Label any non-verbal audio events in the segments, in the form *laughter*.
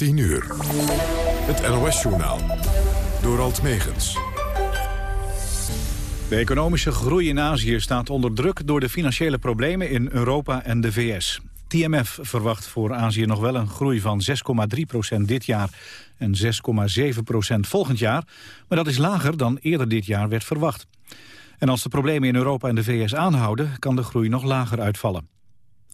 10 uur. Het NOS-journaal. Door Alt Megens. De economische groei in Azië staat onder druk door de financiële problemen in Europa en de VS. TMF verwacht voor Azië nog wel een groei van 6,3% dit jaar en 6,7% volgend jaar. Maar dat is lager dan eerder dit jaar werd verwacht. En als de problemen in Europa en de VS aanhouden, kan de groei nog lager uitvallen.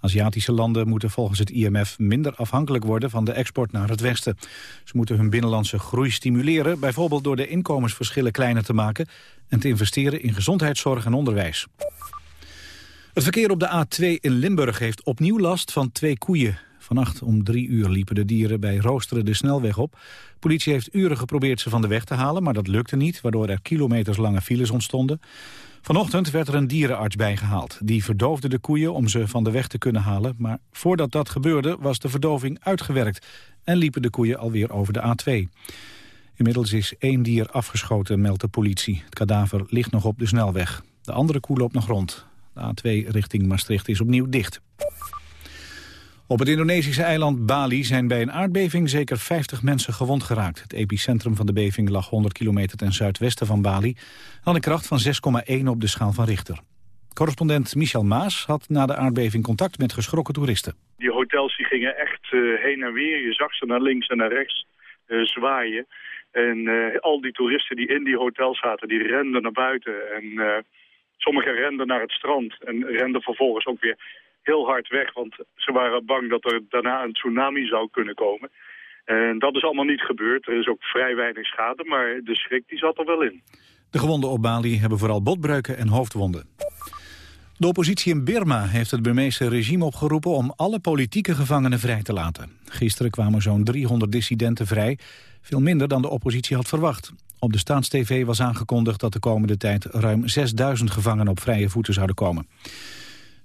Aziatische landen moeten volgens het IMF minder afhankelijk worden van de export naar het Westen. Ze moeten hun binnenlandse groei stimuleren, bijvoorbeeld door de inkomensverschillen kleiner te maken en te investeren in gezondheidszorg en onderwijs. Het verkeer op de A2 in Limburg heeft opnieuw last van twee koeien. Vannacht om drie uur liepen de dieren bij Roosteren de snelweg op. Politie heeft uren geprobeerd ze van de weg te halen, maar dat lukte niet... waardoor er kilometerslange files ontstonden. Vanochtend werd er een dierenarts bijgehaald. Die verdoofde de koeien om ze van de weg te kunnen halen. Maar voordat dat gebeurde was de verdoving uitgewerkt... en liepen de koeien alweer over de A2. Inmiddels is één dier afgeschoten, meldt de politie. Het kadaver ligt nog op de snelweg. De andere koe loopt nog rond. De A2 richting Maastricht is opnieuw dicht. Op het Indonesische eiland Bali zijn bij een aardbeving zeker 50 mensen gewond geraakt. Het epicentrum van de beving lag 100 kilometer ten zuidwesten van Bali. Had een kracht van 6,1 op de schaal van Richter. Correspondent Michel Maas had na de aardbeving contact met geschrokken toeristen. Die hotels die gingen echt uh, heen en weer. Je zag ze naar links en naar rechts uh, zwaaien. En uh, al die toeristen die in die hotels zaten, die renden naar buiten. En sommigen renden naar het strand en renden vervolgens ook weer heel hard weg, want ze waren bang dat er daarna een tsunami zou kunnen komen. En dat is allemaal niet gebeurd. Er is ook vrij weinig schade, maar de schrik die zat er wel in. De gewonden op Bali hebben vooral botbreuken en hoofdwonden. De oppositie in Birma heeft het Burmeese regime opgeroepen om alle politieke gevangenen vrij te laten. Gisteren kwamen zo'n 300 dissidenten vrij, veel minder dan de oppositie had verwacht. Op de Staatstv was aangekondigd dat de komende tijd ruim 6000 gevangenen op vrije voeten zouden komen.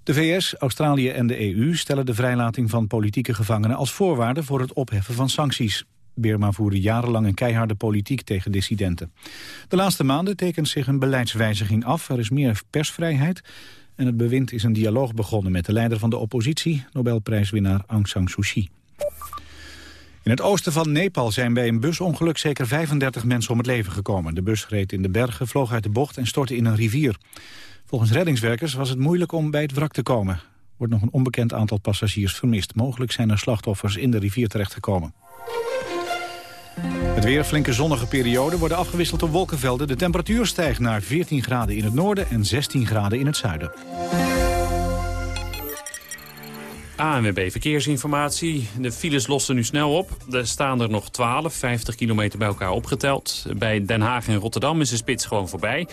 De VS, Australië en de EU stellen de vrijlating van politieke gevangenen als voorwaarde voor het opheffen van sancties. Birma voerde jarenlang een keiharde politiek tegen dissidenten. De laatste maanden tekent zich een beleidswijziging af. Er is meer persvrijheid en het bewind is een dialoog begonnen met de leider van de oppositie, Nobelprijswinnaar Aung San Suu Kyi. In het oosten van Nepal zijn bij een busongeluk zeker 35 mensen om het leven gekomen. De bus reed in de bergen, vloog uit de bocht en stortte in een rivier. Volgens reddingswerkers was het moeilijk om bij het wrak te komen. Wordt nog een onbekend aantal passagiers vermist. Mogelijk zijn er slachtoffers in de rivier terechtgekomen. Het weer, flinke zonnige periode, worden afgewisseld door wolkenvelden. De temperatuur stijgt naar 14 graden in het noorden en 16 graden in het zuiden. ANWB Verkeersinformatie. De files lossen nu snel op. Er staan er nog 12, 50 kilometer bij elkaar opgeteld. Bij Den Haag en Rotterdam is de spits gewoon voorbij.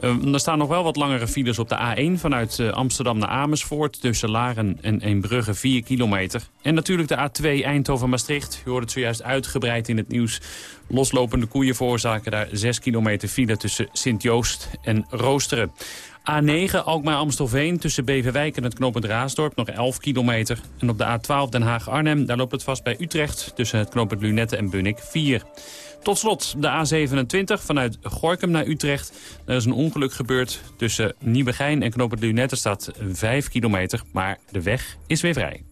Uh, er staan nog wel wat langere files op de A1 vanuit uh, Amsterdam naar Amersfoort... tussen Laren en Eembrugge 4 kilometer. En natuurlijk de A2 Eindhoven-Maastricht. U hoort het zojuist uitgebreid in het nieuws. Loslopende koeien veroorzaken daar 6 kilometer file tussen Sint-Joost en Roosteren. A9 Alkmaar-Amstelveen tussen Beverwijk en het knooppunt Raasdorp nog 11 kilometer. En op de A12 Den Haag-Arnhem, daar loopt het vast bij Utrecht... tussen het knooppunt Lunette en Bunnik 4. Tot slot de A27 vanuit Gorkum naar Utrecht. Er is een ongeluk gebeurd tussen Nieuwegein en knooppunt Lunette. staat 5 kilometer, maar de weg is weer vrij.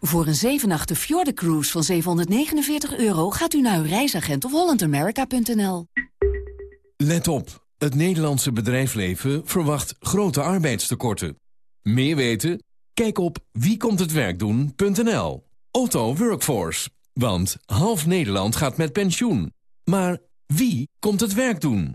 Voor een 7 nachten Fjorden Cruise van 749 euro gaat u naar uw reisagent of hollandamerica.nl. Let op, het Nederlandse bedrijfsleven verwacht grote arbeidstekorten. Meer weten? Kijk op wiekomthetwerkdoen.nl. Otto Workforce, want half Nederland gaat met pensioen. Maar wie komt het werk doen?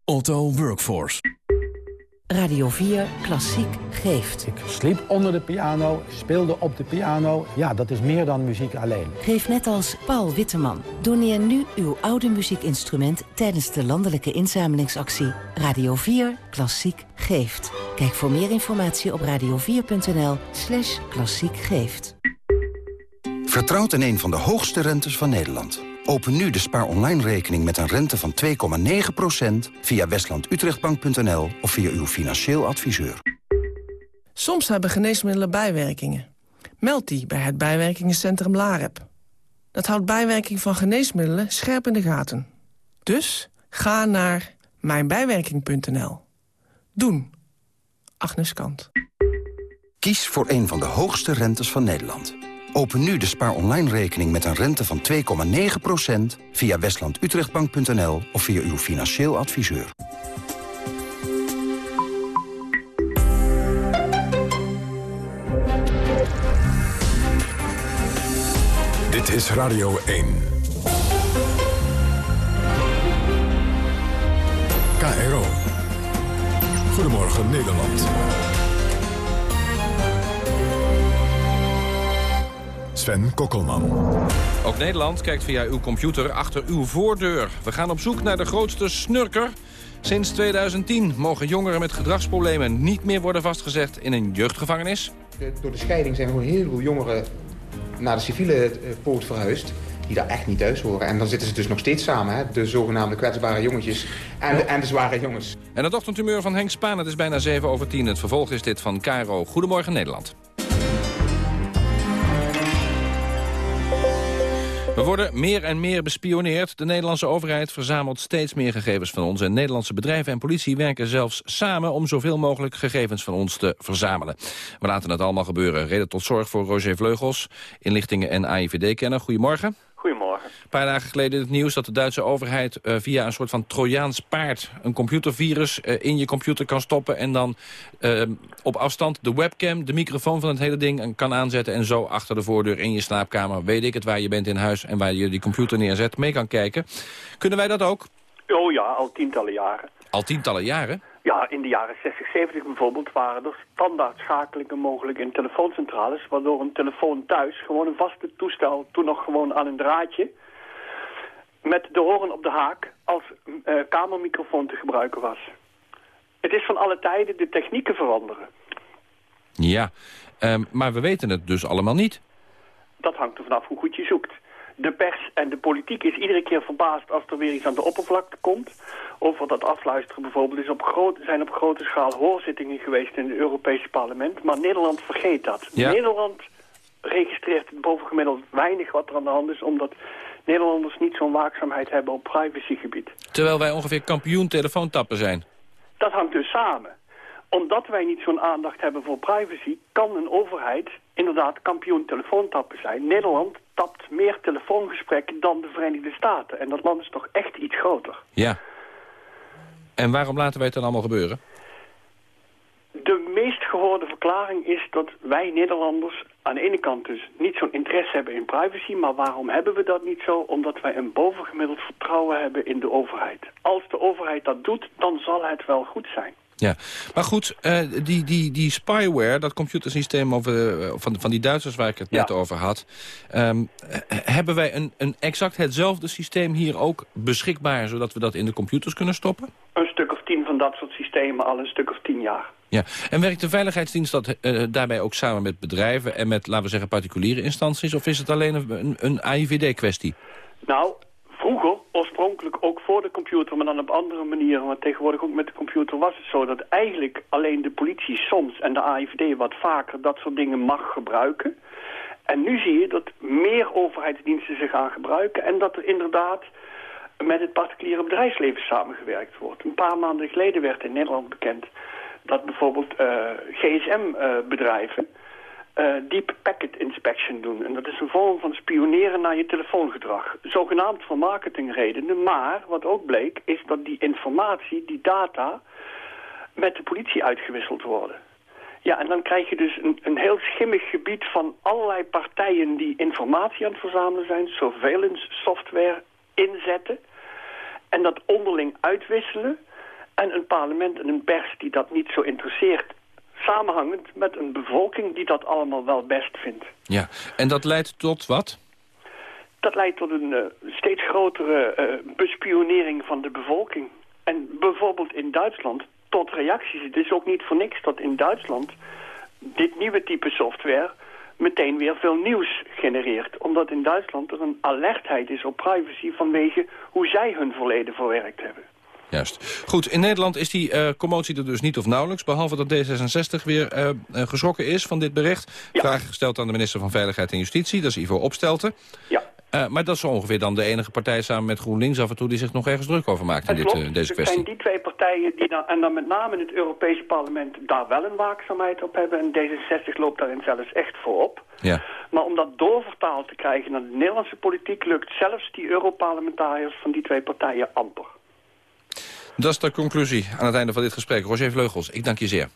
Otto Workforce. Radio 4 Klassiek geeft. Ik sliep onder de piano, speelde op de piano. Ja, dat is meer dan muziek alleen. Geef net als Paul Witteman. Doneer nu uw oude muziekinstrument tijdens de landelijke inzamelingsactie Radio 4 Klassiek geeft. Kijk voor meer informatie op radio4.nl slash klassiek geeft. Vertrouwt in een van de hoogste rentes van Nederland. Open nu de Spaar Online rekening met een rente van 2,9% via westlandutrechtbank.nl of via uw financieel adviseur. Soms hebben geneesmiddelen bijwerkingen. Meld die bij het bijwerkingencentrum LAREP. Dat houdt bijwerking van geneesmiddelen scherp in de gaten. Dus ga naar mijnbijwerking.nl. Doen. Agnes Kant. Kies voor een van de hoogste rentes van Nederland. Open nu de Spaar Online rekening met een rente van 2,9% via westlandutrechtbank.nl of via uw financieel adviseur. Dit is Radio 1. KRO. Goedemorgen Nederland. Sven Kokkelman. Ook Nederland kijkt via uw computer achter uw voordeur. We gaan op zoek naar de grootste snurker. Sinds 2010 mogen jongeren met gedragsproblemen niet meer worden vastgezet in een jeugdgevangenis. door de scheiding zijn er gewoon heel veel jongeren naar de civiele eh, poort verhuisd die daar echt niet thuis horen. En dan zitten ze dus nog steeds samen, hè? de zogenaamde kwetsbare jongetjes en de, en de zware jongens. En het ochtendhumeur van Henk Spaan, het is bijna 7 over 10. Het vervolg is dit van Caro. Goedemorgen Nederland. We worden meer en meer bespioneerd. De Nederlandse overheid verzamelt steeds meer gegevens van ons... en Nederlandse bedrijven en politie werken zelfs samen... om zoveel mogelijk gegevens van ons te verzamelen. We laten het allemaal gebeuren. Reden tot zorg voor Roger Vleugels, inlichtingen en AIVD-kenner. Goedemorgen. Goedemorgen. Een paar dagen geleden het nieuws dat de Duitse overheid uh, via een soort van Trojaans paard... een computervirus uh, in je computer kan stoppen... en dan uh, op afstand de webcam, de microfoon van het hele ding kan aanzetten... en zo achter de voordeur in je slaapkamer, weet ik het, waar je bent in huis... en waar je die computer neerzet, mee kan kijken. Kunnen wij dat ook? Oh ja, al tientallen jaren. Al tientallen jaren? Ja, in de jaren 60, 70 bijvoorbeeld waren er standaard schakelingen mogelijk in telefooncentrales... waardoor een telefoon thuis gewoon een vaste toestel, toen nog gewoon aan een draadje... met de horen op de haak als uh, kamermicrofoon te gebruiken was. Het is van alle tijden, de technieken veranderen. Ja, um, maar we weten het dus allemaal niet. Dat hangt er vanaf hoe goed je zoekt de pers en de politiek is iedere keer verbaasd als er weer iets aan de oppervlakte komt. Over dat afluisteren bijvoorbeeld is op groot, zijn op grote schaal hoorzittingen geweest in het Europese parlement. Maar Nederland vergeet dat. Nederland registreert bovengemiddeld weinig wat er aan de hand is, omdat Nederlanders niet zo'n waakzaamheid hebben op privacygebied. Terwijl wij ongeveer kampioen telefoontappen zijn. Dat hangt dus samen omdat wij niet zo'n aandacht hebben voor privacy... kan een overheid inderdaad kampioen telefoontappen zijn. Nederland tapt meer telefoongesprekken dan de Verenigde Staten. En dat land is toch echt iets groter. Ja. En waarom laten wij het dan allemaal gebeuren? De meest gehoorde verklaring is dat wij Nederlanders aan de ene kant dus niet zo'n interesse hebben in privacy. Maar waarom hebben we dat niet zo? Omdat wij een bovengemiddeld vertrouwen hebben in de overheid. Als de overheid dat doet, dan zal het wel goed zijn. Ja, maar goed, uh, die, die, die spyware, dat computersysteem over, uh, van, van die Duitsers waar ik het ja. net over had... Um, hebben wij een, een exact hetzelfde systeem hier ook beschikbaar... zodat we dat in de computers kunnen stoppen? Een stuk of tien van dat soort systemen al een stuk of tien jaar. Ja, en werkt de Veiligheidsdienst dat, uh, daarbij ook samen met bedrijven... en met, laten we zeggen, particuliere instanties... of is het alleen een, een AIVD-kwestie? Nou, vroeger, oorspronkelijk ook voor de computer, maar dan op andere manieren. Want tegenwoordig ook met de computer was het zo dat eigenlijk alleen de politie soms en de AIVD wat vaker dat soort dingen mag gebruiken. En nu zie je dat meer overheidsdiensten zich gaan gebruiken en dat er inderdaad met het particuliere bedrijfsleven samengewerkt wordt. Een paar maanden geleden werd in Nederland bekend dat bijvoorbeeld uh, gsm-bedrijven... Uh, eh, deep packet inspection doen. En dat is een vorm van spioneren naar je telefoongedrag. Zogenaamd voor marketingredenen, maar wat ook bleek... is dat die informatie, die data, met de politie uitgewisseld worden. Ja, en dan krijg je dus een, een heel schimmig gebied van allerlei partijen... die informatie aan het verzamelen zijn, surveillance software inzetten... en dat onderling uitwisselen... En een parlement en een pers die dat niet zo interesseert samenhangend met een bevolking die dat allemaal wel best vindt. Ja, en dat leidt tot wat? Dat leidt tot een uh, steeds grotere uh, bespionering van de bevolking. En bijvoorbeeld in Duitsland tot reacties. Het is ook niet voor niks dat in Duitsland dit nieuwe type software meteen weer veel nieuws genereert. Omdat in Duitsland er een alertheid is op privacy vanwege hoe zij hun verleden verwerkt hebben. Juist. Goed, in Nederland is die uh, commotie er dus niet of nauwelijks... behalve dat D66 weer uh, geschrokken is van dit bericht. Ja. Vraag gesteld aan de minister van Veiligheid en Justitie, dat is Ivo Opstelten. Ja. Maar dat is ongeveer dan de enige partij samen met GroenLinks af en toe... die zich nog ergens druk over maakt in dit, deze kwestie. Het zijn die twee partijen die dan, en dan met name in het Europese parlement... daar wel een waakzaamheid op hebben. En D66 loopt daarin zelfs echt voorop. Ja. Maar om dat doorvertaald te krijgen naar de Nederlandse politiek... lukt zelfs die Europarlementariërs van die twee partijen amper. Dat is de conclusie aan het einde van dit gesprek. Roger Vleugels, ik dank je zeer.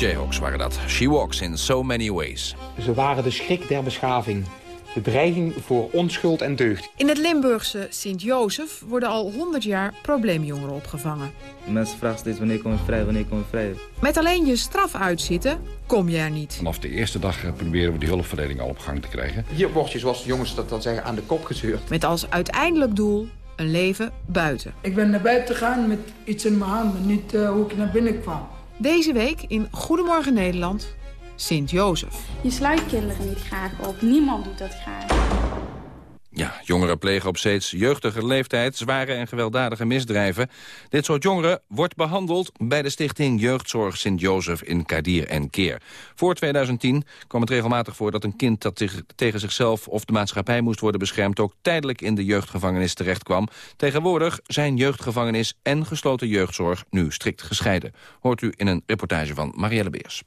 Jayhawks waren dat. She walks in so many ways. Ze waren de schrik der beschaving. De dreiging voor onschuld en deugd. In het Limburgse Sint-Jozef worden al 100 jaar probleemjongeren opgevangen. Mensen vragen steeds wanneer kom je vrij, wanneer kom je vrij. Met alleen je straf uitzitten kom je er niet. Vanaf de eerste dag eh, proberen we die hulpverlening al op gang te krijgen. Hier word je, zoals de jongens dat dan zeggen, aan de kop gezeurd. Met als uiteindelijk doel een leven buiten. Ik ben naar buiten gegaan met iets in mijn hand, maar niet uh, hoe ik naar binnen kwam. Deze week in Goedemorgen Nederland, Sint-Jozef. Je sluit kinderen niet graag op. Niemand doet dat graag. Ja, jongeren plegen op steeds jeugdige leeftijd zware en gewelddadige misdrijven. Dit soort jongeren wordt behandeld bij de stichting Jeugdzorg Sint-Jozef in Kadir en Keer. Voor 2010 kwam het regelmatig voor dat een kind dat zich, tegen zichzelf of de maatschappij moest worden beschermd ook tijdelijk in de jeugdgevangenis terechtkwam. Tegenwoordig zijn jeugdgevangenis en gesloten jeugdzorg nu strikt gescheiden. Hoort u in een reportage van Marielle Beers.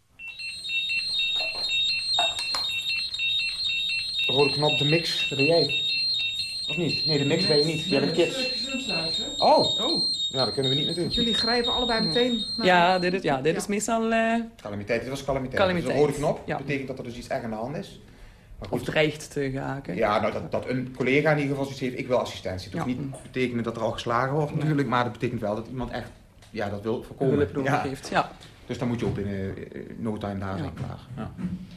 Rode knop, de mix, dat jij. Of niet? Nee, de mix ben je niet. Jij bent kids. Oh. oh. Nou, daar kunnen we niet naartoe. Jullie grijpen allebei meteen naar... Ja, dit is, ja, dit is meestal... Uh... Calamiteit, dit was calamiteit. calamiteit. Dus een rode knop ja. betekent dat er dus iets erg aan de hand is. Of dreigt te geraken. Ja, nou, dat, dat een collega in ieder geval zoiets heeft, ik wil assistentie. Dat ja. niet betekenen dat er al geslagen wordt natuurlijk, maar dat betekent wel dat iemand echt ja, dat wil voorkomen. hulp nodig ja. heeft. Ja. Dus dan moet je ook binnen eh, no time daar zijn klaar. Ja.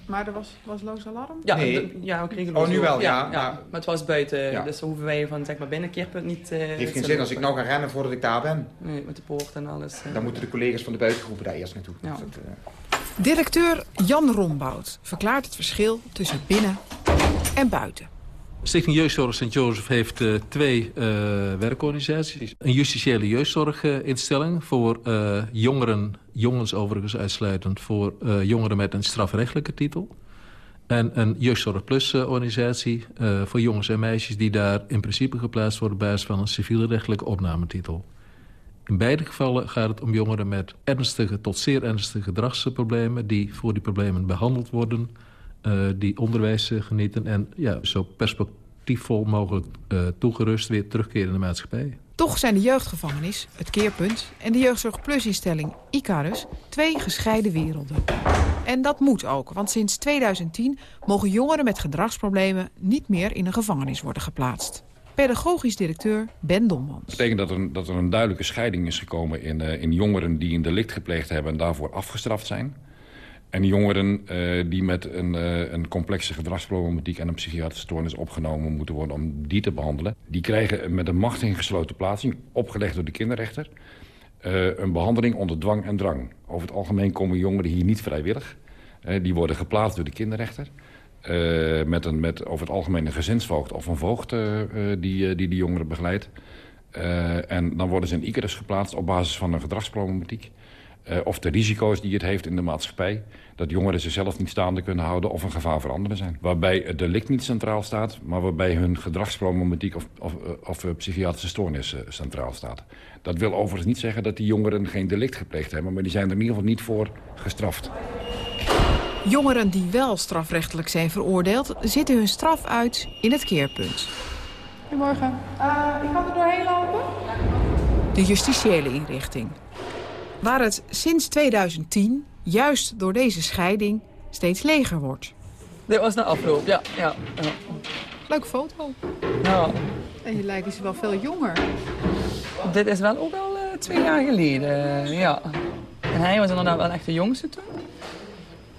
Maar er was, was loos alarm? Ja, Nee. de- ja, we kregen Oh, nu wel, ja, ja, maar- Maar het was buiten, Ja. dus dan hoeven wij van zeg maar binnen keerpunt niet... eh, Het heeft geen zin als ik nou ga rennen voordat ik daar ben. Nee, met de poort en alles. eh. Dan moeten de collega's van de buitengroepen daar eerst naartoe. Ja. Dat, eh, Directeur Jan Rombout verklaart het verschil tussen binnen en buiten. Stichting Jeugdzorg Sint-Jozef heeft eh, twee eh, werkorganisaties. Een justitiële jeugdzorginstelling voor eh, jongeren, jongens overigens uitsluitend... voor jongeren met een strafrechtelijke titel. En een Jeugdzorg Plus organisatie voor jongens en meisjes... die daar in principe geplaatst worden op basis van een civielrechtelijke opnametitel. In beide gevallen gaat het om jongeren met ernstige tot zeer ernstige gedragsproblemen... die voor die problemen behandeld worden, die onderwijs eh, genieten... en ja, zo perspectiefvol mogelijk eh, toegerust weer terugkeren in de maatschappij. Toch zijn de jeugdgevangenis, het keerpunt en de jeugdzorg plusinstelling Icarus twee gescheiden werelden. En dat moet ook, want sinds 2010 mogen jongeren met gedragsproblemen niet meer in een gevangenis worden geplaatst. Pedagogisch directeur Ben Dommans. Dat betekent dat er, een- dat er een duidelijke scheiding is gekomen in, eh, in jongeren die een delict gepleegd hebben en daarvoor afgestraft zijn. En jongeren eh, die met een, eh, een complexe gedragsproblematiek en een psychiatrische stoornis opgenomen moeten worden om die te behandelen. Die krijgen met een macht in gesloten plaatsing, opgelegd door de kinderrechter, eh, een behandeling onder dwang en drang. Over het algemeen komen jongeren hier niet vrijwillig. Die worden geplaatst door de kinderrechter. Met, een, met over het algemeen een gezinsvoogd of een voogd die, die die jongeren begeleidt. En dan worden ze in Icarus geplaatst op basis van een gedragsproblematiek. of de risico's die het heeft in de maatschappij. Dat jongeren zichzelf niet staande kunnen houden of een gevaar voor anderen zijn. Waarbij het delict niet centraal staat, maar waarbij hun gedragsproblematiek of, of, eh, of eh, psychiatrische stoornis eh, centraal staat. Dat wil overigens niet zeggen dat die jongeren geen delict gepleegd hebben, maar die zijn er in ieder geval niet voor gestraft. Jongeren die wel strafrechtelijk zijn veroordeeld, zitten hun straf uit in het keerpunt. Goedemorgen. ik kan er doorheen lopen? De justitiële inrichting. Waar het sinds 2010, juist door deze scheiding, steeds leger wordt. Dit was na afloop, ja. ja, ja. Leuke foto. Ja. En je lijkt dus wel veel jonger. Dit is wel ook al eh, twee jaar geleden, eh, ja. En hij was inderdaad wel echt de jongste toen.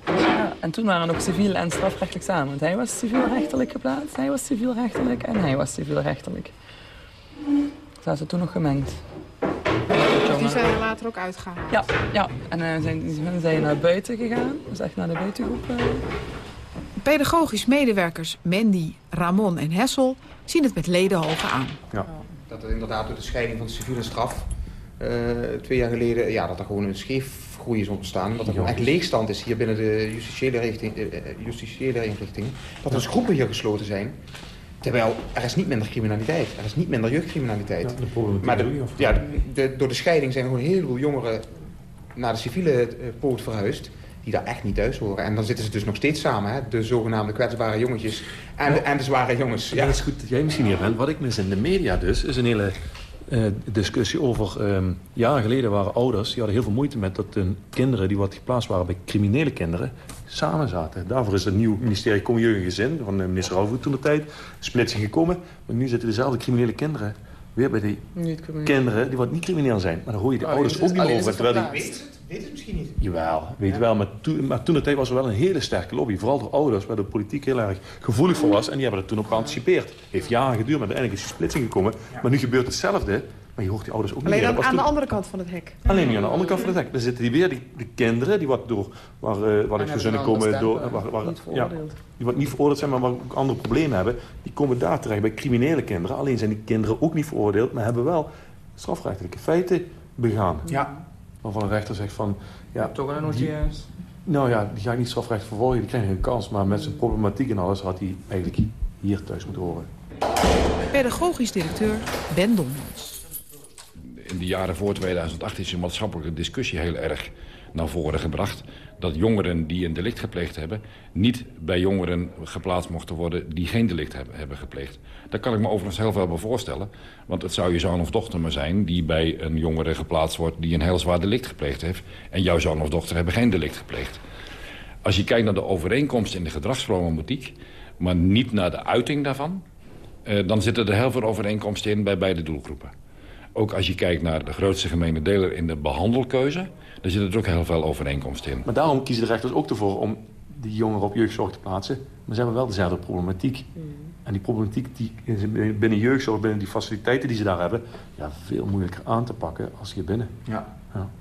Ja, en toen waren ook civiel en strafrechtelijk samen. Want hij was civielrechtelijk geplaatst, hij was civielrechtelijk en hij was civielrechtelijk. Zaten ze toen nog gemengd. Die zijn er later ook uitgehaald. Ja, ja. en eh, zijn, zijn naar buiten gegaan. Dus echt naar de buitengroep. eh. Pedagogisch medewerkers Mandy, Ramon en Hessel zien het met ledenhogen aan. Ja. Dat er inderdaad door de scheiding van de civiele straf eh, twee jaar geleden, ja, dat er gewoon een scheefgroei is ontstaan. Dat er gewoon echt leegstand is hier binnen de justitiële, richting, justitiële inrichting. Dat er dus groepen hier gesloten zijn. Terwijl er is niet minder criminaliteit, er is niet minder jeugdcriminaliteit. maar de, ja, de- door de scheiding zijn er gewoon een heleboel jongeren naar de civiele eh, poort verhuisd. Die daar echt niet thuis horen. En dan zitten ze dus nog steeds samen, hè? de zogenaamde kwetsbare jongetjes en, de, en de zware jongens. Ja, het is goed dat jij misschien hier bent. Wat ik mis in de media dus, is een hele eh, discussie over... ehm, jaren geleden waren ouders, die hadden heel veel moeite met dat hun kinderen... die wat geplaatst waren bij criminele kinderen, samen zaten. Daarvoor is een nieuw ministerie Kom Jeugd en Gezin, van eh, minister Rauwvoet toen de tijd, splitsing gekomen. Maar nu zitten dezelfde criminele kinderen weer bij die kinderen die wat niet crimineel zijn. Maar dan hoor je de Alleen ouders ook het- niet meer over. het Terwijl die, verplaatst. Weet het misschien niet. Jawel, weet wel. Maar toen, maar toen de tijd was er wel een hele sterke lobby. Vooral door ouders, waar de politiek heel erg gevoelig voor was. En die hebben er toen op geanticipeerd. Heeft jaren geduurd, maar uiteindelijk is die splitsing gekomen. Maar nu gebeurt hetzelfde. Maar je hoort die ouders ook niet Alleen meer. aan, Dat was aan de andere kant van het hek. Alleen nu aan de andere kant van het hek. Dan zitten die weer, die, die kinderen, die wat door, waar, eh waar het gezinnen een komen, door, stempel, waar, waar, niet ja, die wat niet veroordeeld zijn, maar waar ook andere problemen hebben, die komen daar terecht bij criminele kinderen. Alleen zijn die kinderen ook niet veroordeeld, maar hebben wel strafrechtelijke feiten begaan. Ja. Waarvan een rechter zegt van... Ja, Toch die- juist. nou ja, die ga ik niet strafrecht vervolgen, die krijgen een kans. Maar met zijn problematiek en alles had hij eigenlijk hier thuis moeten horen. Pedagogisch directeur Ben Dommans. In de jaren voor 2008 is een maatschappelijke discussie heel erg naar voren gebracht. Dat jongeren die een delict gepleegd hebben... niet bij jongeren geplaatst mochten worden die geen delict hebben, gepleegd. Daar kan ik me overigens heel veel bij voorstellen. Want het zou je zoon of dochter maar zijn... die bij een jongere geplaatst wordt die een heel zwaar delict gepleegd heeft. En jouw zoon of dochter hebben geen delict gepleegd. Als je kijkt naar de overeenkomst in de gedragsproblematiek... maar niet naar de uiting daarvan... eh, dan zitten er heel veel overeenkomsten in bij beide doelgroepen. Ook als je kijkt naar de grootste gemene deler in de behandelkeuze... daar zit er ook heel veel overeenkomst in. Maar daarom kiezen de rechters ook ervoor om die jongeren op jeugdzorg te plaatsen. Maar ze hebben wel dezelfde problematiek. En die problematiek die binnen jeugdzorg, binnen die faciliteiten die ze daar hebben... Ja, veel moeilijker aan te pakken als hier binnen. Ja.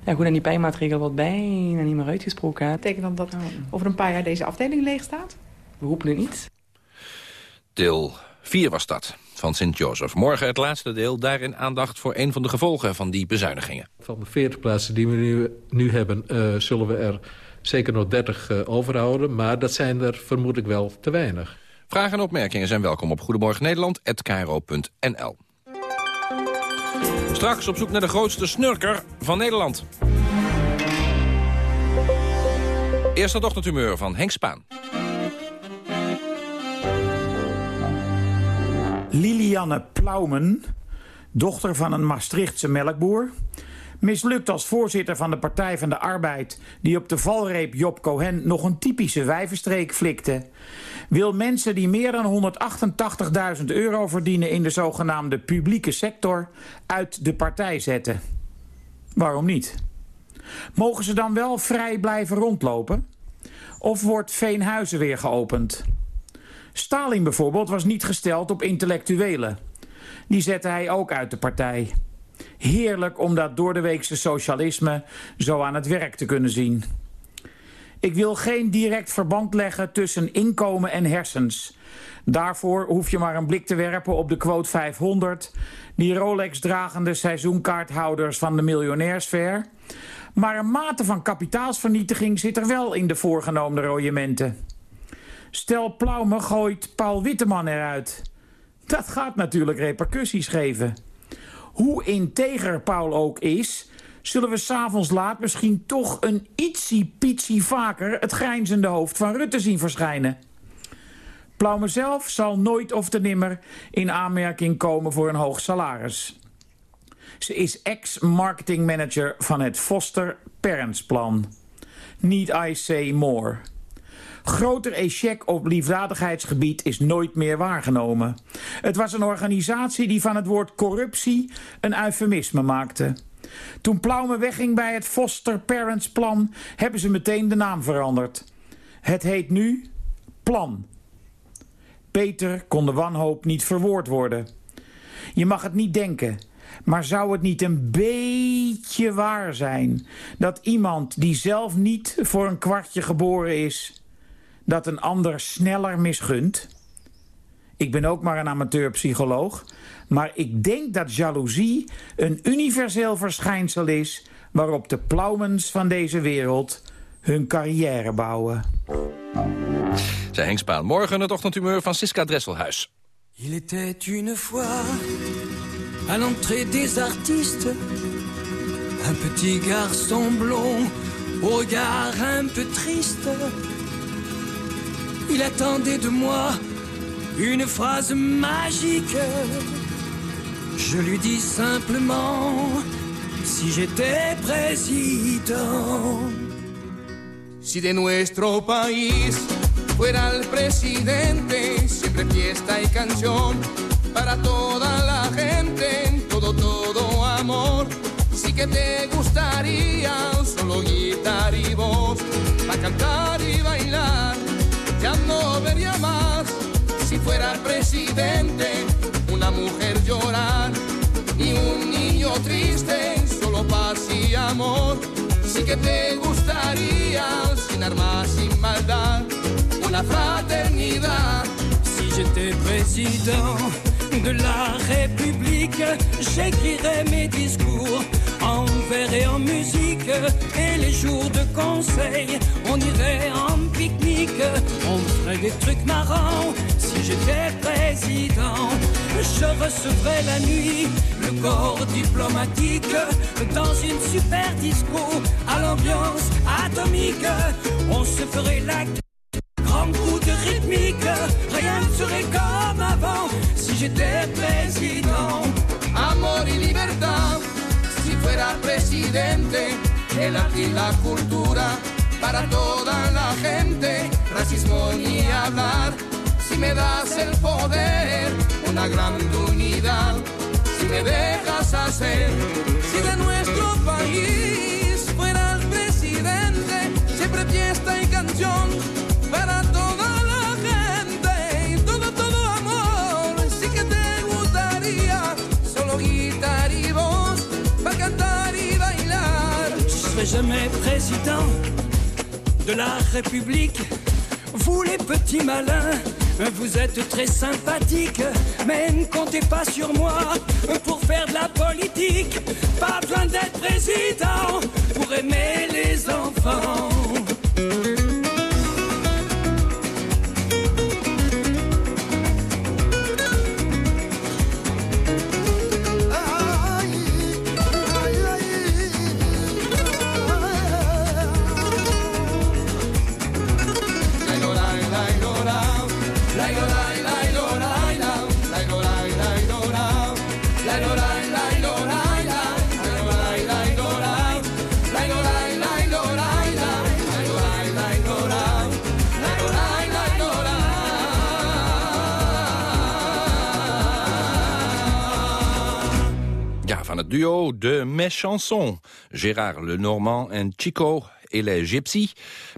Ja, goed, en die pijnmaatregel wordt bijna niet meer uitgesproken. Betekent dan dat over een paar jaar deze afdeling leeg staat? We roepen het niet. Deel 4 was dat, van Sint-Joseph. Morgen het laatste deel, daarin aandacht voor een van de gevolgen van die bezuinigingen. Van de 40 plaatsen die we nu, nu hebben, uh, zullen we er zeker nog 30 uh, overhouden. Maar dat zijn er vermoedelijk wel te weinig. Vragen en opmerkingen zijn welkom op Goedemorgen Nederland@kro.nl. Straks op zoek naar de grootste snurker van Nederland. Eerst het ochtendhumeur van Henk Spaan. Lilianne Plaumen, dochter van een Maastrichtse melkboer... mislukt als voorzitter van de Partij van de Arbeid... die op de valreep Job Cohen nog een typische wijvenstreek flikte... wil mensen die meer dan 188.000 euro verdienen... in de zogenaamde publieke sector uit de partij zetten. Waarom niet? Mogen ze dan wel vrij blijven rondlopen? Of wordt Veenhuizen weer geopend? Stalin bijvoorbeeld was niet gesteld op intellectuelen. Die zette hij ook uit de partij. Heerlijk om dat doordeweekse socialisme zo aan het werk te kunnen zien. Ik wil geen direct verband leggen tussen inkomen en hersens. Daarvoor hoef je maar een blik te werpen op de quote 500... die Rolex-dragende seizoenkaarthouders van de miljonairsfair... Maar een mate van kapitaalsvernietiging zit er wel in de voorgenomen royementen. Stel Plaume gooit Paul Witteman eruit. Dat gaat natuurlijk repercussies geven. Hoe integer Paul ook is... zullen we s'avonds laat misschien toch een ietsie-pietsie vaker... het grijnzende hoofd van Rutte zien verschijnen. Plaume zelf zal nooit of te nimmer in aanmerking komen voor een hoog salaris. Ze is ex-marketingmanager van het Foster Parents Plan. Need I say more... Groter échec op liefdadigheidsgebied is nooit meer waargenomen. Het was een organisatie die van het woord corruptie een eufemisme maakte. Toen Plaume wegging bij het Foster Parents Plan... hebben ze meteen de naam veranderd. Het heet nu Plan. Beter kon de wanhoop niet verwoord worden. Je mag het niet denken... Maar zou het niet een beetje waar zijn... dat iemand die zelf niet voor een kwartje geboren is dat een ander sneller misgunt. Ik ben ook maar een amateurpsycholoog. Maar ik denk dat jaloezie een universeel verschijnsel is... waarop de plauwens van deze wereld hun carrière bouwen. Zij Henk Spaan. Morgen het ochtendhumeur van Siska Dresselhuis. Il était une fois, à l'entrée des artistes... un petit garçon blond, au regard un peu triste... Il attendait de moi une phrase magique. Je lui dis simplement, si j'étais président. Si de nuestro país fuera el presidente, siempre fiesta y canción para toda la gente, todo, todo amor. Sí que te gustaría solo guitarra y voz, para cantar y bailar ya no vería más si fuera presidente una mujer llorar y un niño triste, solo paz y amor. Sí que te gustaría sin armas, sin maldad, una fraternidad. Si j'étais président de la République, j'écrirais mes discours en vers et en musique. Et les jours de conseil, on irait en pique-nique. Des trucs marrants si j'étais président. Je recevrais la nuit le corps diplomatique dans une super disco à l'ambiance atomique. On se ferait la grand coup de rythmique. Rien ne serait comme avant si j'étais président. Amor y libertad si fuera presidente, el arte y la cultura para toda la gente, racismo ni hablar, si me das el poder, una gran unidad, si me dejas hacer. Si de nuestro país fuera el presidente, siempre fiesta y canción para toda la gente. Y todo, todo amor, sí que te gustaría. Solo guitarra y voz para cantar y bailar. Je serai jamais de la République. Vous les petits malins, vous êtes très sympathiques, mais ne comptez pas sur moi pour faire de la politique. Pas besoin d'être président pour aimer les enfants. Ja, van het duo De Mes Chansons. Gérard Lenormand en Chico et les Gypsy.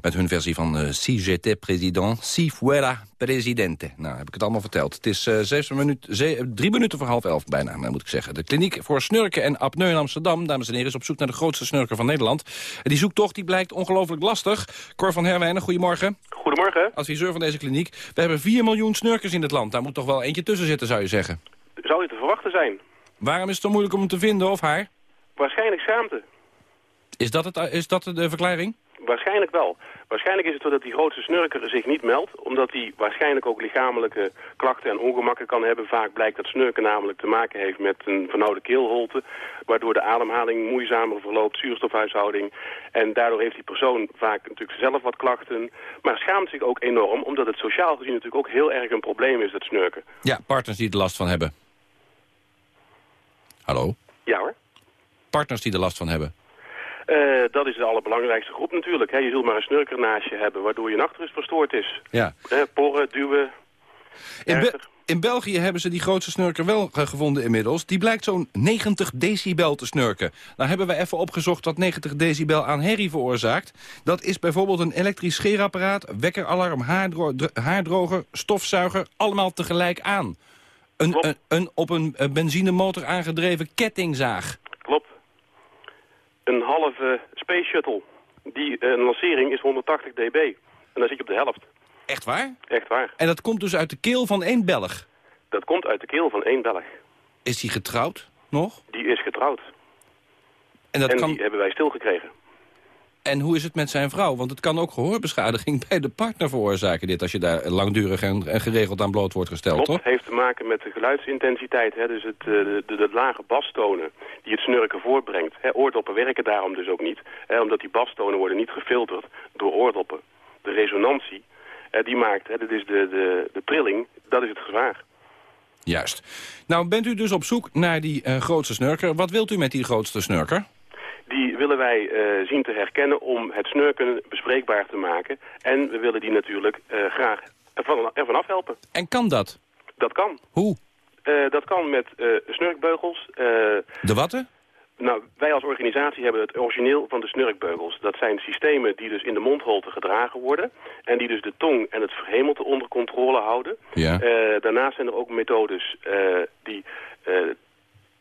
Met hun versie van eh, Si j'étais président, si fuera presidente. Nou, heb ik het allemaal verteld. Het is eh, zeven minuut, ze- drie minuten voor half elf bijna, moet ik zeggen. De kliniek voor snurken en apneu in Amsterdam, dames en heren... is op zoek naar de grootste snurker van Nederland. En die zoektocht die blijkt ongelooflijk lastig. Cor van Herwijnen, goedemorgen. Goedemorgen. Adviseur van deze kliniek. We hebben 4 miljoen snurkers in het land. Daar moet toch wel eentje tussen zitten, zou je zeggen. Zou je te verwachten zijn? Waarom is het zo moeilijk om hem te vinden, of haar? Waarschijnlijk schaamte. Is dat, het, is dat de verklaring? Waarschijnlijk wel. Waarschijnlijk is het zo dat die grootste snurker zich niet meldt, omdat hij waarschijnlijk ook lichamelijke klachten en ongemakken kan hebben. Vaak blijkt dat snurken namelijk te maken heeft met een vernauwde keelholte, waardoor de ademhaling moeizamer verloopt, zuurstofhuishouding. En daardoor heeft die persoon vaak natuurlijk zelf wat klachten, maar schaamt zich ook enorm, omdat het sociaal gezien natuurlijk ook heel erg een probleem is, dat snurken. Ja, partners die er last van hebben. Hallo? Ja hoor. Partners die er last van hebben. Eh, dat is de allerbelangrijkste groep natuurlijk. Hè. Je zult maar een snurker naast je hebben, waardoor je nachtrust verstoord is. Ja. Porren, duwen. In, Be- in België hebben ze die grootste snurker wel gevonden inmiddels. Die blijkt zo'n 90 decibel te snurken. Nou hebben we even opgezocht wat 90 decibel aan herrie veroorzaakt. Dat is bijvoorbeeld een elektrisch scheerapparaat, wekkeralarm, haardro dr- haardroger, stofzuiger, allemaal tegelijk aan. Een, een, een op een eh, benzinemotor aangedreven kettingzaag. Klopt. Een halve space shuttle. Die eh, een lancering is 180 dB. En dan zit je op de helft. Echt waar? Echt waar. En dat komt dus uit de keel van één Belg. Dat komt uit de keel van één Belg. Is hij getrouwd nog? Die is getrouwd. En, dat en kan... die hebben wij stilgekregen. En hoe is het met zijn vrouw? Want het kan ook gehoorbeschadiging *laughs* bij de partner veroorzaken, dit, als je daar langdurig en, geregeld aan bloot wordt gesteld, Klopt, toch? heeft te maken met de geluidsintensiteit. Hè? Dus het, eh, de, de, de lage bastonen die het snurken voortbrengt. Hè? Oordoppen werken daarom dus ook niet. Hè? Omdat die bastonen worden niet gefilterd door oordoppen. De resonantie, eh, die maakt, hè? dat is de, de, de trilling, dat is het gevaar. Juist. Nou, bent u dus op zoek naar die eh, grootste snurker. Wat wilt u met die grootste snurker? Die willen wij eh, zien te herkennen om het snurken bespreekbaar te maken. En we willen die natuurlijk eh, graag ervan, ervan afhelpen. En kan dat? Dat kan. Hoe? Eh, dat kan met snurkbeugels. De watten? Nou, wij als organisatie hebben het origineel van de snurkbeugels. Dat zijn systemen die dus in de mondholte gedragen worden. En die dus de tong en het verhemelte onder controle houden. Ja. Daarnaast zijn er ook methodes die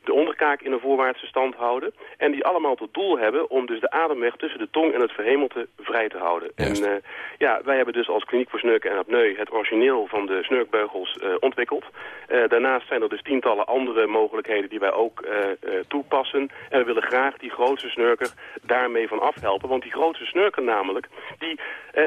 de onderkaak in een voorwaartse stand houden. En die allemaal tot doel hebben om dus de ademweg tussen de tong en het verhemelte vrij te houden. En eh, ja, wij hebben dus als kliniek voor snurken en apneu het origineel van de snurkbeugels eh, ontwikkeld. Eh, daarnaast zijn er dus tientallen andere mogelijkheden die wij ook toepassen. En we willen graag die grootste snurker daarmee van afhelpen. Want die grootste snurker namelijk, die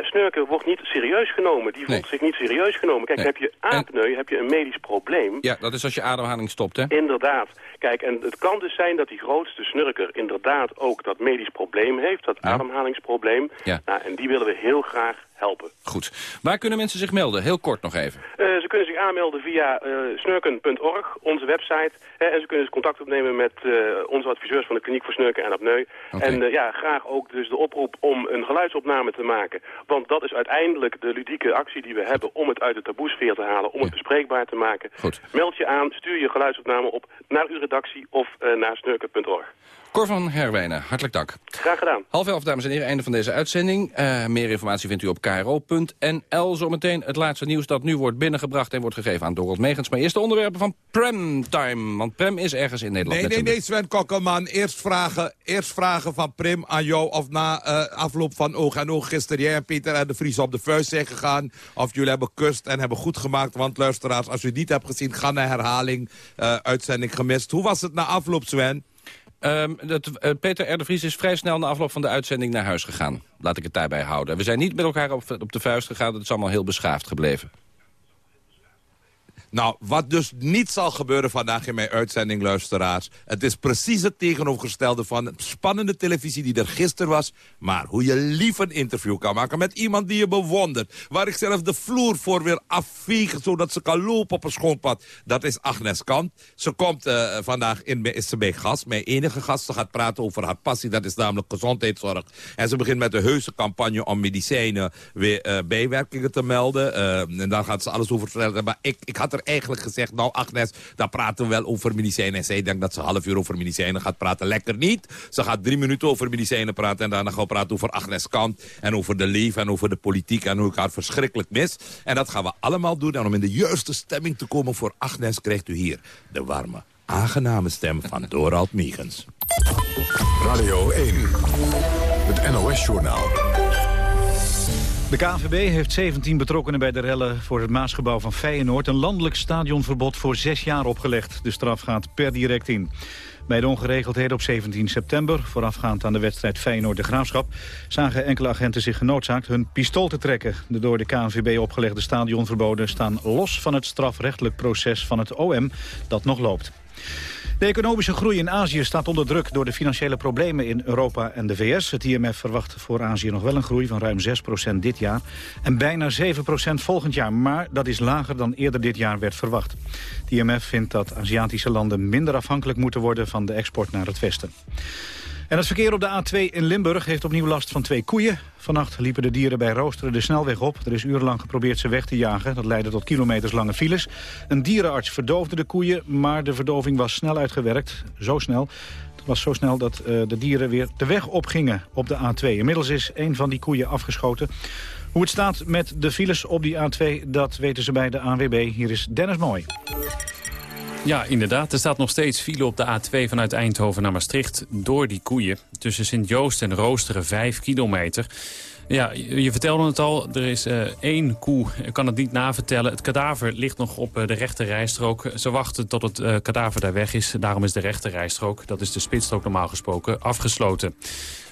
snurker wordt niet serieus genomen. Die voelt zich niet serieus genomen. Kijk, Nee. heb je apneu, heb je een medisch probleem. Ja, dat is als je ademhaling stopt, hè? Inderdaad. Kijk, en het kan dus zijn dat die grootste snurker inderdaad ook dat medisch probleem heeft, dat ademhalingsprobleem. Ja. Nou, en die willen we heel graag helpen. Goed. Waar kunnen mensen zich melden? Heel kort nog even. Eh, ze kunnen zich aanmelden via eh, snurken.org, onze website. Hè, en ze kunnen dus contact opnemen met eh, onze adviseurs van de Kliniek voor Snurken en Apneu. En eh, ja, graag ook dus de oproep om een geluidsopname te maken. Want dat is uiteindelijk de ludieke actie die we hebben om het uit de taboesfeer te halen, om het bespreekbaar te maken. Goed. Meld je aan, stuur je geluidsopname op naar uw redactie of naar snurken.org. Cor van Herwijnen, hartelijk dank. Graag gedaan. Half elf, dames en heren, einde van deze uitzending. Meer informatie vindt u op kro.nl. Zometeen het laatste nieuws dat nu wordt binnengebracht... en wordt gegeven aan Dorot Megens. Maar eerst de onderwerpen van Prem-time. Want Prem is ergens in Nederland. Nee, nee, nee, Sven Kokkelman. Eerst vragen, eerst vragen van Prim aan jou of na eh, afloop van Oog en Oog gisteren jij en Pieter en de Vries op de vuist zijn gegaan. Of jullie hebben kust en hebben goed gemaakt. Want luisteraars, als u het niet hebt gezien, ga naar herhaling. eh, uitzending gemist. Hoe was het na afloop, Sven? Ehm, dat, eh, Peter R. Vries is vrij snel na afloop van de uitzending naar huis gegaan. Laat ik het daarbij houden. We zijn niet met elkaar op, op de vuist gegaan. Het is allemaal heel beschaafd gebleven. Nou, wat dus niet zal gebeuren vandaag in mijn uitzending, luisteraars. Het is precies het tegenovergestelde van de spannende televisie die er gisteren was. Maar hoe je lief een interview kan maken met iemand die je bewondert. Waar ik zelf de vloer voor weer afveeg, zodat ze kan lopen op een schoonpad. Dat is Agnes Kant. Ze komt eh, vandaag in, is ze bij gast, mijn enige gast. Ze gaat praten over haar passie, dat is namelijk gezondheidszorg. En ze begint met de heuse campagne om medicijnen weer eh, bijwerkingen te melden. Eh, en daar gaat ze alles over vertellen. Maar ik, ik had er eigenlijk gezegd, nou Agnes, daar praten we wel over medicijnen. En zij denkt dat ze half uur over medicijnen gaat praten. Lekker niet. Ze gaat drie minuten over medicijnen praten. En daarna gaan we praten over Agnes Kant. En over de leven en over de politiek. En hoe ik haar verschrikkelijk mis. En dat gaan we allemaal doen. En om in de juiste stemming te komen voor Agnes... krijgt u hier de warme, aangename stem van Dorald Meegens. Radio 1. Het NOS-journaal. De KNVB heeft 17 betrokkenen bij de rellen voor het Maasgebouw van Feyenoord... een landelijk stadionverbod voor zes jaar opgelegd. De straf gaat per direct in. Bij de ongeregeldheden op 17 september, voorafgaand aan de wedstrijd Feyenoord-de Graafschap... zagen enkele agenten zich genoodzaakt hun pistool te trekken. De door de KNVB opgelegde stadionverboden staan los van het strafrechtelijk proces van het OM dat nog loopt. De economische groei in Azië staat onder druk door de financiële problemen in Europa en de VS. Het IMF verwacht voor Azië nog wel een groei van ruim 6% dit jaar en bijna 7% volgend jaar. Maar dat is lager dan eerder dit jaar werd verwacht. Het IMF vindt dat Aziatische landen minder afhankelijk moeten worden van de export naar het Westen. En het verkeer op de A2 in Limburg heeft opnieuw last van twee koeien. Vannacht liepen de dieren bij roosteren de snelweg op. Er is urenlang geprobeerd ze weg te jagen. Dat leidde tot kilometerslange files. Een dierenarts verdoofde de koeien, maar de verdoving was snel uitgewerkt. Zo snel. Het was zo snel dat uh, de dieren weer de weg opgingen op de A2. Inmiddels is een van die koeien afgeschoten. Hoe het staat met de files op die A2, dat weten ze bij de ANWB. Hier is Dennis Mooi. Ja, inderdaad. Er staat nog steeds file op de A2 vanuit Eindhoven naar Maastricht door die koeien. Tussen Sint-Joost en Roosteren 5 kilometer. Ja, je vertelde het al, er is uh, één koe, ik kan het niet navertellen. Het kadaver ligt nog op uh, de rechte rijstrook. Ze wachten tot het uh, kadaver daar weg is. Daarom is de rechte rijstrook, dat is de spitsstrook normaal gesproken, afgesloten.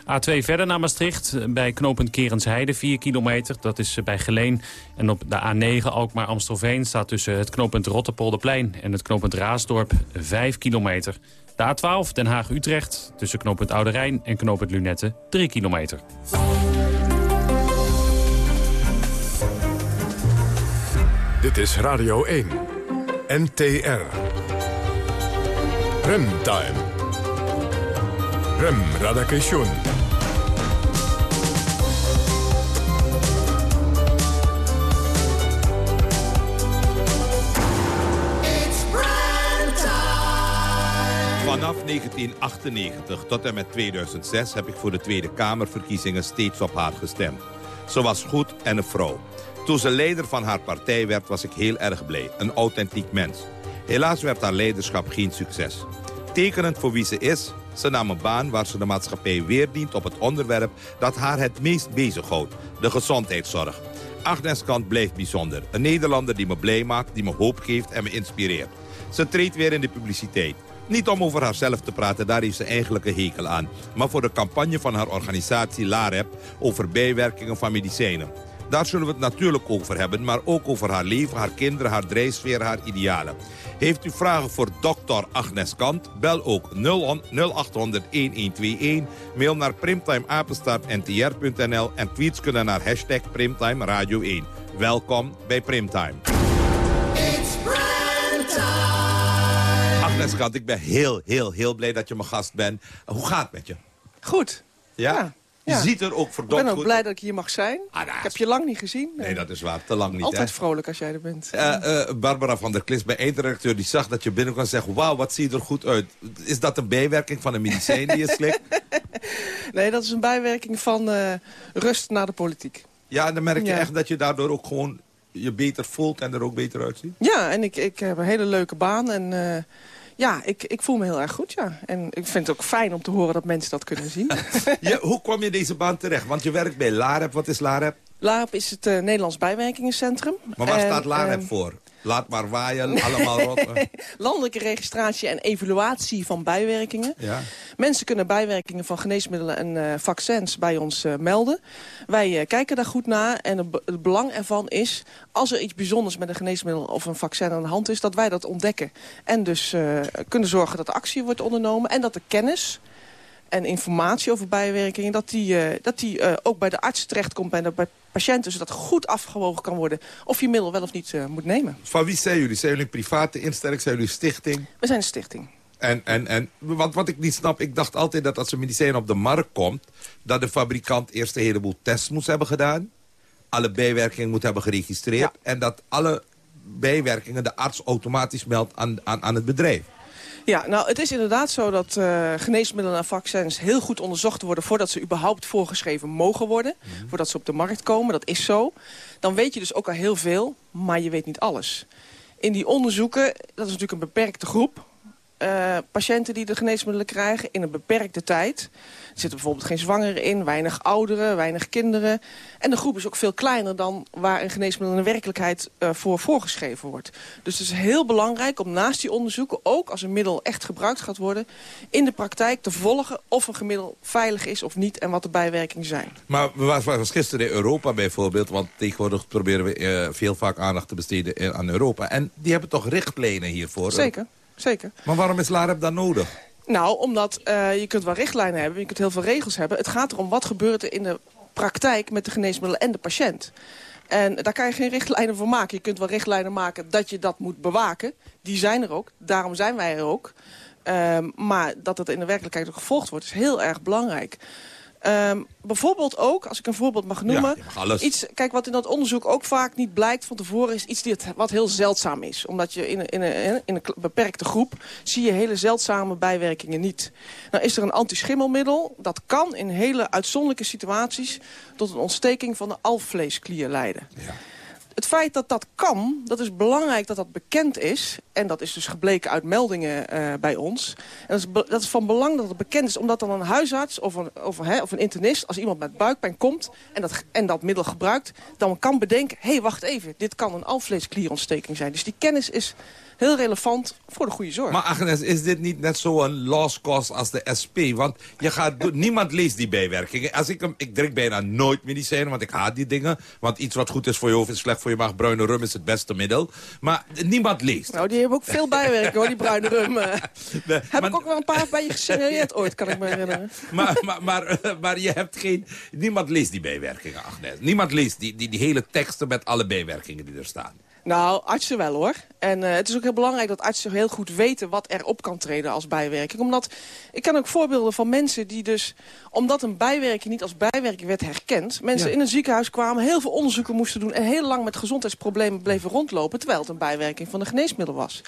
A2 verder naar Maastricht, bij knooppunt Kerensheide, 4 kilometer. Dat is bij Geleen. En op de A9 Alkmaar-Amstelveen staat tussen het knooppunt Rotterpolderplein... en het knooppunt Raasdorp 5 kilometer. De A12 Den Haag-Utrecht, tussen knooppunt Oude Rijn en knooppunt Lunette 3 kilometer. Dit is Radio 1. NTR. Remtime. Rem Radakation. Vanaf 1998 tot en met 2006 heb ik voor de Tweede Kamerverkiezingen steeds op haar gestemd. Ze was goed en een vrouw. Toen ze leider van haar partij werd, was ik heel erg blij. Een authentiek mens. Helaas werd haar leiderschap geen succes. Tekenend voor wie ze is, ze nam een baan waar ze de maatschappij weer dient op het onderwerp dat haar het meest bezighoudt, de gezondheidszorg. Agnes Kant blijft bijzonder. Een Nederlander die me blij maakt, die me hoop geeft en me inspireert. Ze treedt weer in de publiciteit. Niet om over haarzelf te praten, daar heeft ze eigenlijk een hekel aan. Maar voor de campagne van haar organisatie LAREP over bijwerkingen van medicijnen. Daar zullen we het natuurlijk over hebben, maar ook over haar leven, haar kinderen, haar drijfsfeer, haar idealen. Heeft u vragen voor dokter Agnes Kant? Bel ook 0800 1121. Mail naar primtimeapenstaartntr.nl en tweets kunnen naar hashtag Primtime Radio 1. Welkom bij Primtime. Agnes Kant, ik ben heel, heel, heel blij dat je mijn gast bent. Hoe gaat het met je? Goed. Ja? Ja. Je Ja. ziet er ook Ik verdomd ben ook goed blij dat ik hier mag zijn. Ah, ik heb je lang niet gezien. Nee, dat is waar. Te lang niet, Altijd hè? vrolijk als jij er bent. Eh, eh, Barbara van der Klis, mijn eindredacteur, die zag dat je binnenkwam en zegt... wauw, wat zie je er goed uit. Is dat een bijwerking van een medicijn die je slikt? *laughs* Nee, dat is een bijwerking van eh, rust naar de politiek. Ja, en dan merk je Ja. echt dat je daardoor ook gewoon je beter voelt en er ook beter uitziet. Ja, en ik, ik heb een hele leuke baan. En ja, ik, ik voel me heel erg goed, ja. En ik vind het ook fijn om te horen dat mensen dat kunnen zien. *laughs* Hoe kwam je deze baan terecht? Want je werkt bij LAREP. Wat is LAREP? LAAP is het eh, Nederlands Bijwerkingencentrum. Maar waar En, staat LAREP ehm, voor? Laat maar waaien, *laughs* allemaal rot. *laughs* Landelijke registratie en evaluatie van bijwerkingen. Ja. Mensen kunnen bijwerkingen van geneesmiddelen en eh, vaccins bij ons eh, melden. Wij eh, kijken daar goed naar en het, be- het belang ervan is... als er iets bijzonders met een geneesmiddel of een vaccin aan de hand is... dat wij dat ontdekken en dus eh, kunnen zorgen dat actie wordt ondernomen... en dat de kennis en informatie over bijwerkingen... dat die, eh, dat die eh, ook bij de arts terechtkomt en dat bij patiënten... zodat goed afgewogen kan worden of je middel wel of niet eh, moet nemen. Van wie zijn jullie? Zijn jullie een private instelling? Zijn jullie een stichting? We zijn een stichting. En, en, en want wat ik niet snap, ik dacht altijd dat als een medicijn op de markt komt... dat de fabrikant eerst een heleboel tests moest hebben gedaan. Alle bijwerkingen moet hebben geregistreerd. En dat alle bijwerkingen de arts automatisch meldt aan, aan, aan het bedrijf. Ja, nou, het is inderdaad zo dat eh, geneesmiddelen en vaccins heel goed onderzocht worden... voordat ze überhaupt voorgeschreven mogen worden. Voordat ze op de markt komen, dat is zo. Dan weet je dus ook al heel veel, maar je weet niet alles. In die onderzoeken, dat is natuurlijk een beperkte groep... eh, patiënten die de geneesmiddelen krijgen in een beperkte tijd. Er zitten bijvoorbeeld geen zwangeren in, weinig ouderen, weinig kinderen. En de groep is ook veel kleiner dan waar een geneesmiddel in de werkelijkheid eh, voor voorgeschreven wordt. Dus het is heel belangrijk om naast die onderzoeken, ook als een middel echt gebruikt gaat worden, in de praktijk te volgen of een gemiddel veilig is of niet en wat de bijwerkingen zijn. Maar we waren was gisteren in Europa bijvoorbeeld... want tegenwoordig proberen we eh, veel vaak aandacht te besteden aan Europa. En die hebben toch richtlijnen hiervoor? Zeker, zeker. Maar waarom is LAREP dan nodig? Nou, omdat eh, je kunt wel richtlijnen hebben, je kunt heel veel regels hebben. Het gaat erom wat gebeurt er in de praktijk met de geneesmiddelen en de patiënt. En daar kan je geen richtlijnen voor maken. Je kunt wel richtlijnen maken dat je dat moet bewaken. Die zijn er ook, daarom zijn wij er ook. Ehm, maar dat het in de werkelijkheid ook gevolgd wordt, is heel erg belangrijk. Ehm, bijvoorbeeld ook, als ik een voorbeeld mag noemen... alles. Iets, kijk, wat in dat onderzoek ook vaak niet blijkt van tevoren... is iets dit, wat heel zeldzaam is. Omdat je in een, in, een, in een beperkte groep... zie je hele zeldzame bijwerkingen niet. Nou is er een antischimmelmiddel. Dat kan in hele uitzonderlijke situaties... tot een ontsteking van de alvleesklier leiden. Het feit dat dat kan, dat is belangrijk dat dat bekend is. En dat is dus gebleken uit meldingen eh, bij ons. En dat is, dat is van belang dat het bekend is. Omdat dan een huisarts of een, of, of een internist... als iemand met buikpijn komt en dat, en dat middel gebruikt... dan kan bedenken, hé, hey, wacht even, dit kan een alvleesklierontsteking zijn. Dus die kennis is heel relevant voor de goede zorg. Maar Agnes, is dit niet net zo'n lost cause als de SP? Want je gaat *laughs* niemand leest die bijwerkingen. Als ik, hem, ik drink bijna nooit medicijnen, want ik haat die dingen. Want iets wat goed is voor je hoofd is slecht voor je maag. Bruine rum is het beste middel. Maar niemand leest. Nou, die hebben ook veel bijwerkingen, hoor, die bruine rum. *laughs* eh. Nee, Heb ik ook wel een paar bij je gesignaleerd ooit, kan ik me herinneren. *laughs* maar, maar, maar, eh, maar je hebt geen... Niemand leest die bijwerkingen, Agnes. Niemand leest die, die, die hele teksten met alle bijwerkingen die er staan. Nou, artsen wel hoor. En eh, het is ook heel belangrijk dat artsen heel goed weten wat er op kan treden als bijwerking. Omdat, ik ken ook voorbeelden van mensen die dus, omdat een bijwerking niet als bijwerking werd herkend, mensen Ja. in een ziekenhuis kwamen, heel veel onderzoeken moesten doen en heel lang met gezondheidsproblemen bleven rondlopen, terwijl het een bijwerking van een geneesmiddel was.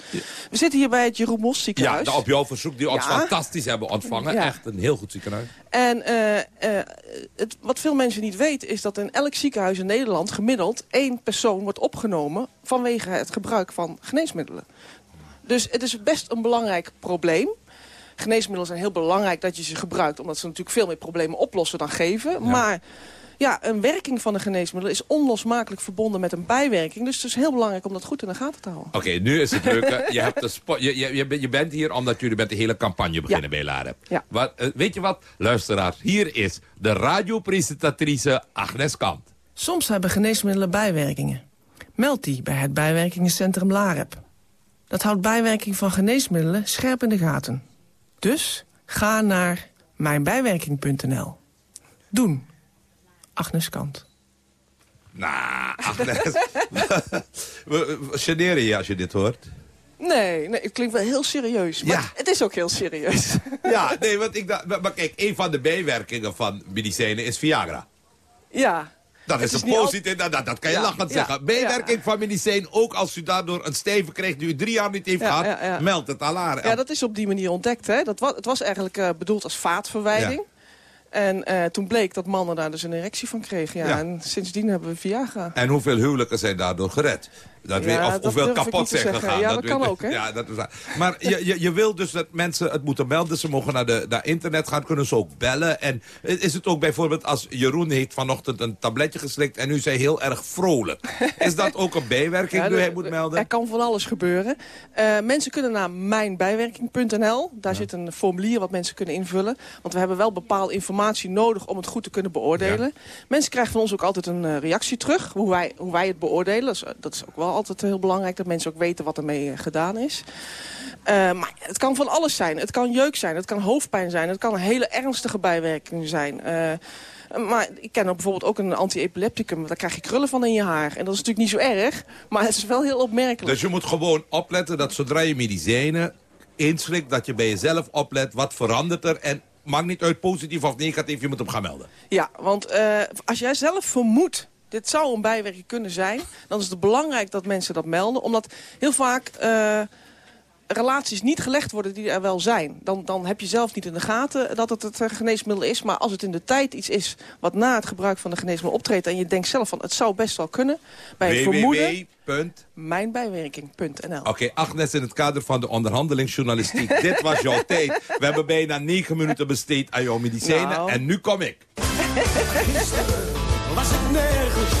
We zitten hier bij het Jeroen Mos Ja, ziekenhuis. nou, op jouw verzoek die ons Ja. fantastisch hebben ontvangen. Ja. Echt een heel goed ziekenhuis. En eh, eh, het, wat veel mensen niet weten is dat in elk ziekenhuis in Nederland gemiddeld één persoon wordt opgenomen vanwege het gebruik van geneesmiddelen. Dus het is best een belangrijk probleem. Geneesmiddelen zijn heel belangrijk dat je ze gebruikt, omdat ze natuurlijk veel meer problemen oplossen dan geven. Maar ja, een werking van een geneesmiddel is onlosmakelijk verbonden met een bijwerking. Dus het is heel belangrijk om dat goed in de gaten te houden. Oké, nu is het leuk. je, hebt de je, je, je, bent- hier omdat jullie met de hele campagne beginnen bij Larep. Ja. Wat, eh, weet je wat, luisteraars? Hier is de radiopresentatrice Agnes Kant. Soms hebben geneesmiddelen bijwerkingen. Meld die bij het bijwerkingencentrum LAREP. Dat houdt bijwerking van geneesmiddelen scherp in de gaten. Dus ga naar mijnbijwerking.nl. Doen. Agnes Kant. Nou, Agnes. *laughs* Generen je als je dit hoort. Nee, nee, het klinkt wel heel serieus. Maar Ja. het is ook heel serieus. *laughs* Ja, nee, want ik dacht... Maar maar kijk, een van de bijwerkingen van medicijnen is Viagra. ja. Dat is is een al- positief, dat, dat kan je Ja, lachend ja, zeggen. Bijwerking van medicijn, ook als u daardoor een stijve krijgt die u drie jaar niet heeft gehad, ja, ja. meld het al aan. Ja, dat is op die manier ontdekt. Hè? Dat was, het was eigenlijk eh, bedoeld als vaatverwijding. En eh, toen bleek dat mannen daar dus een erectie van kregen. Ja, Ja. En sindsdien hebben we Viagra. En hoeveel huwelijken zijn daardoor gered? Dat Ja, weet, of ik kapot zijn zeggen. gegaan. Ja, dat kan ook, hè? Ja, dat is. Maar je, je, je wil dus dat mensen het moeten melden. Ze mogen naar, de, naar internet gaan, kunnen ze ook bellen. En is het ook bijvoorbeeld als Jeroen heeft vanochtend een tabletje geslikt... en u zei heel erg vrolijk. *laughs* Is dat ook een bijwerking Ja, die hij moet melden? Er kan van alles gebeuren. Eh, mensen kunnen naar mijnbijwerking.nl. Daar zit een formulier wat mensen kunnen invullen. Want we hebben wel bepaalde informatie nodig om het goed te kunnen beoordelen. Mensen krijgen van ons ook altijd een eh, reactie terug. Hoe wij, hoe wij het beoordelen. Dat is ook wel altijd heel belangrijk. Dat mensen ook weten wat ermee eh, gedaan is. Eh, maar het kan van alles zijn. Het kan jeuk zijn. Het kan hoofdpijn zijn. Het kan een hele ernstige bijwerking zijn. Eh, maar ik ken bijvoorbeeld ook een anti-epilepticum. Daar krijg je krullen van in je haar. En dat is natuurlijk niet zo erg. Maar het is wel heel opmerkelijk. Dus je moet gewoon opletten dat zodra je medicijnen inslikt... dat je bij jezelf oplet wat verandert er... en maakt niet uit positief of negatief, je moet hem gaan melden. Ja, want als jij zelf vermoedt... dit zou een bijwerking kunnen zijn... dan is het belangrijk dat mensen dat melden. Omdat heel vaak eh, relaties niet gelegd worden die er wel zijn. Dan, dan heb je zelf niet in de gaten dat het het eh, geneesmiddel is. Maar als het in de tijd iets is wat na het gebruik van de geneesmiddel optreedt... en je denkt zelf van het zou best wel kunnen... bij het vermoeden, mijnbijwerking.nl. Oké, Agnes, in het kader van de onderhandelingsjournalistiek. *laughs* dit was jouw tijd. We hebben bijna negen minuten besteed aan jouw medicijnen. Nou. En nu kom ik. *laughs* Was ik nergens.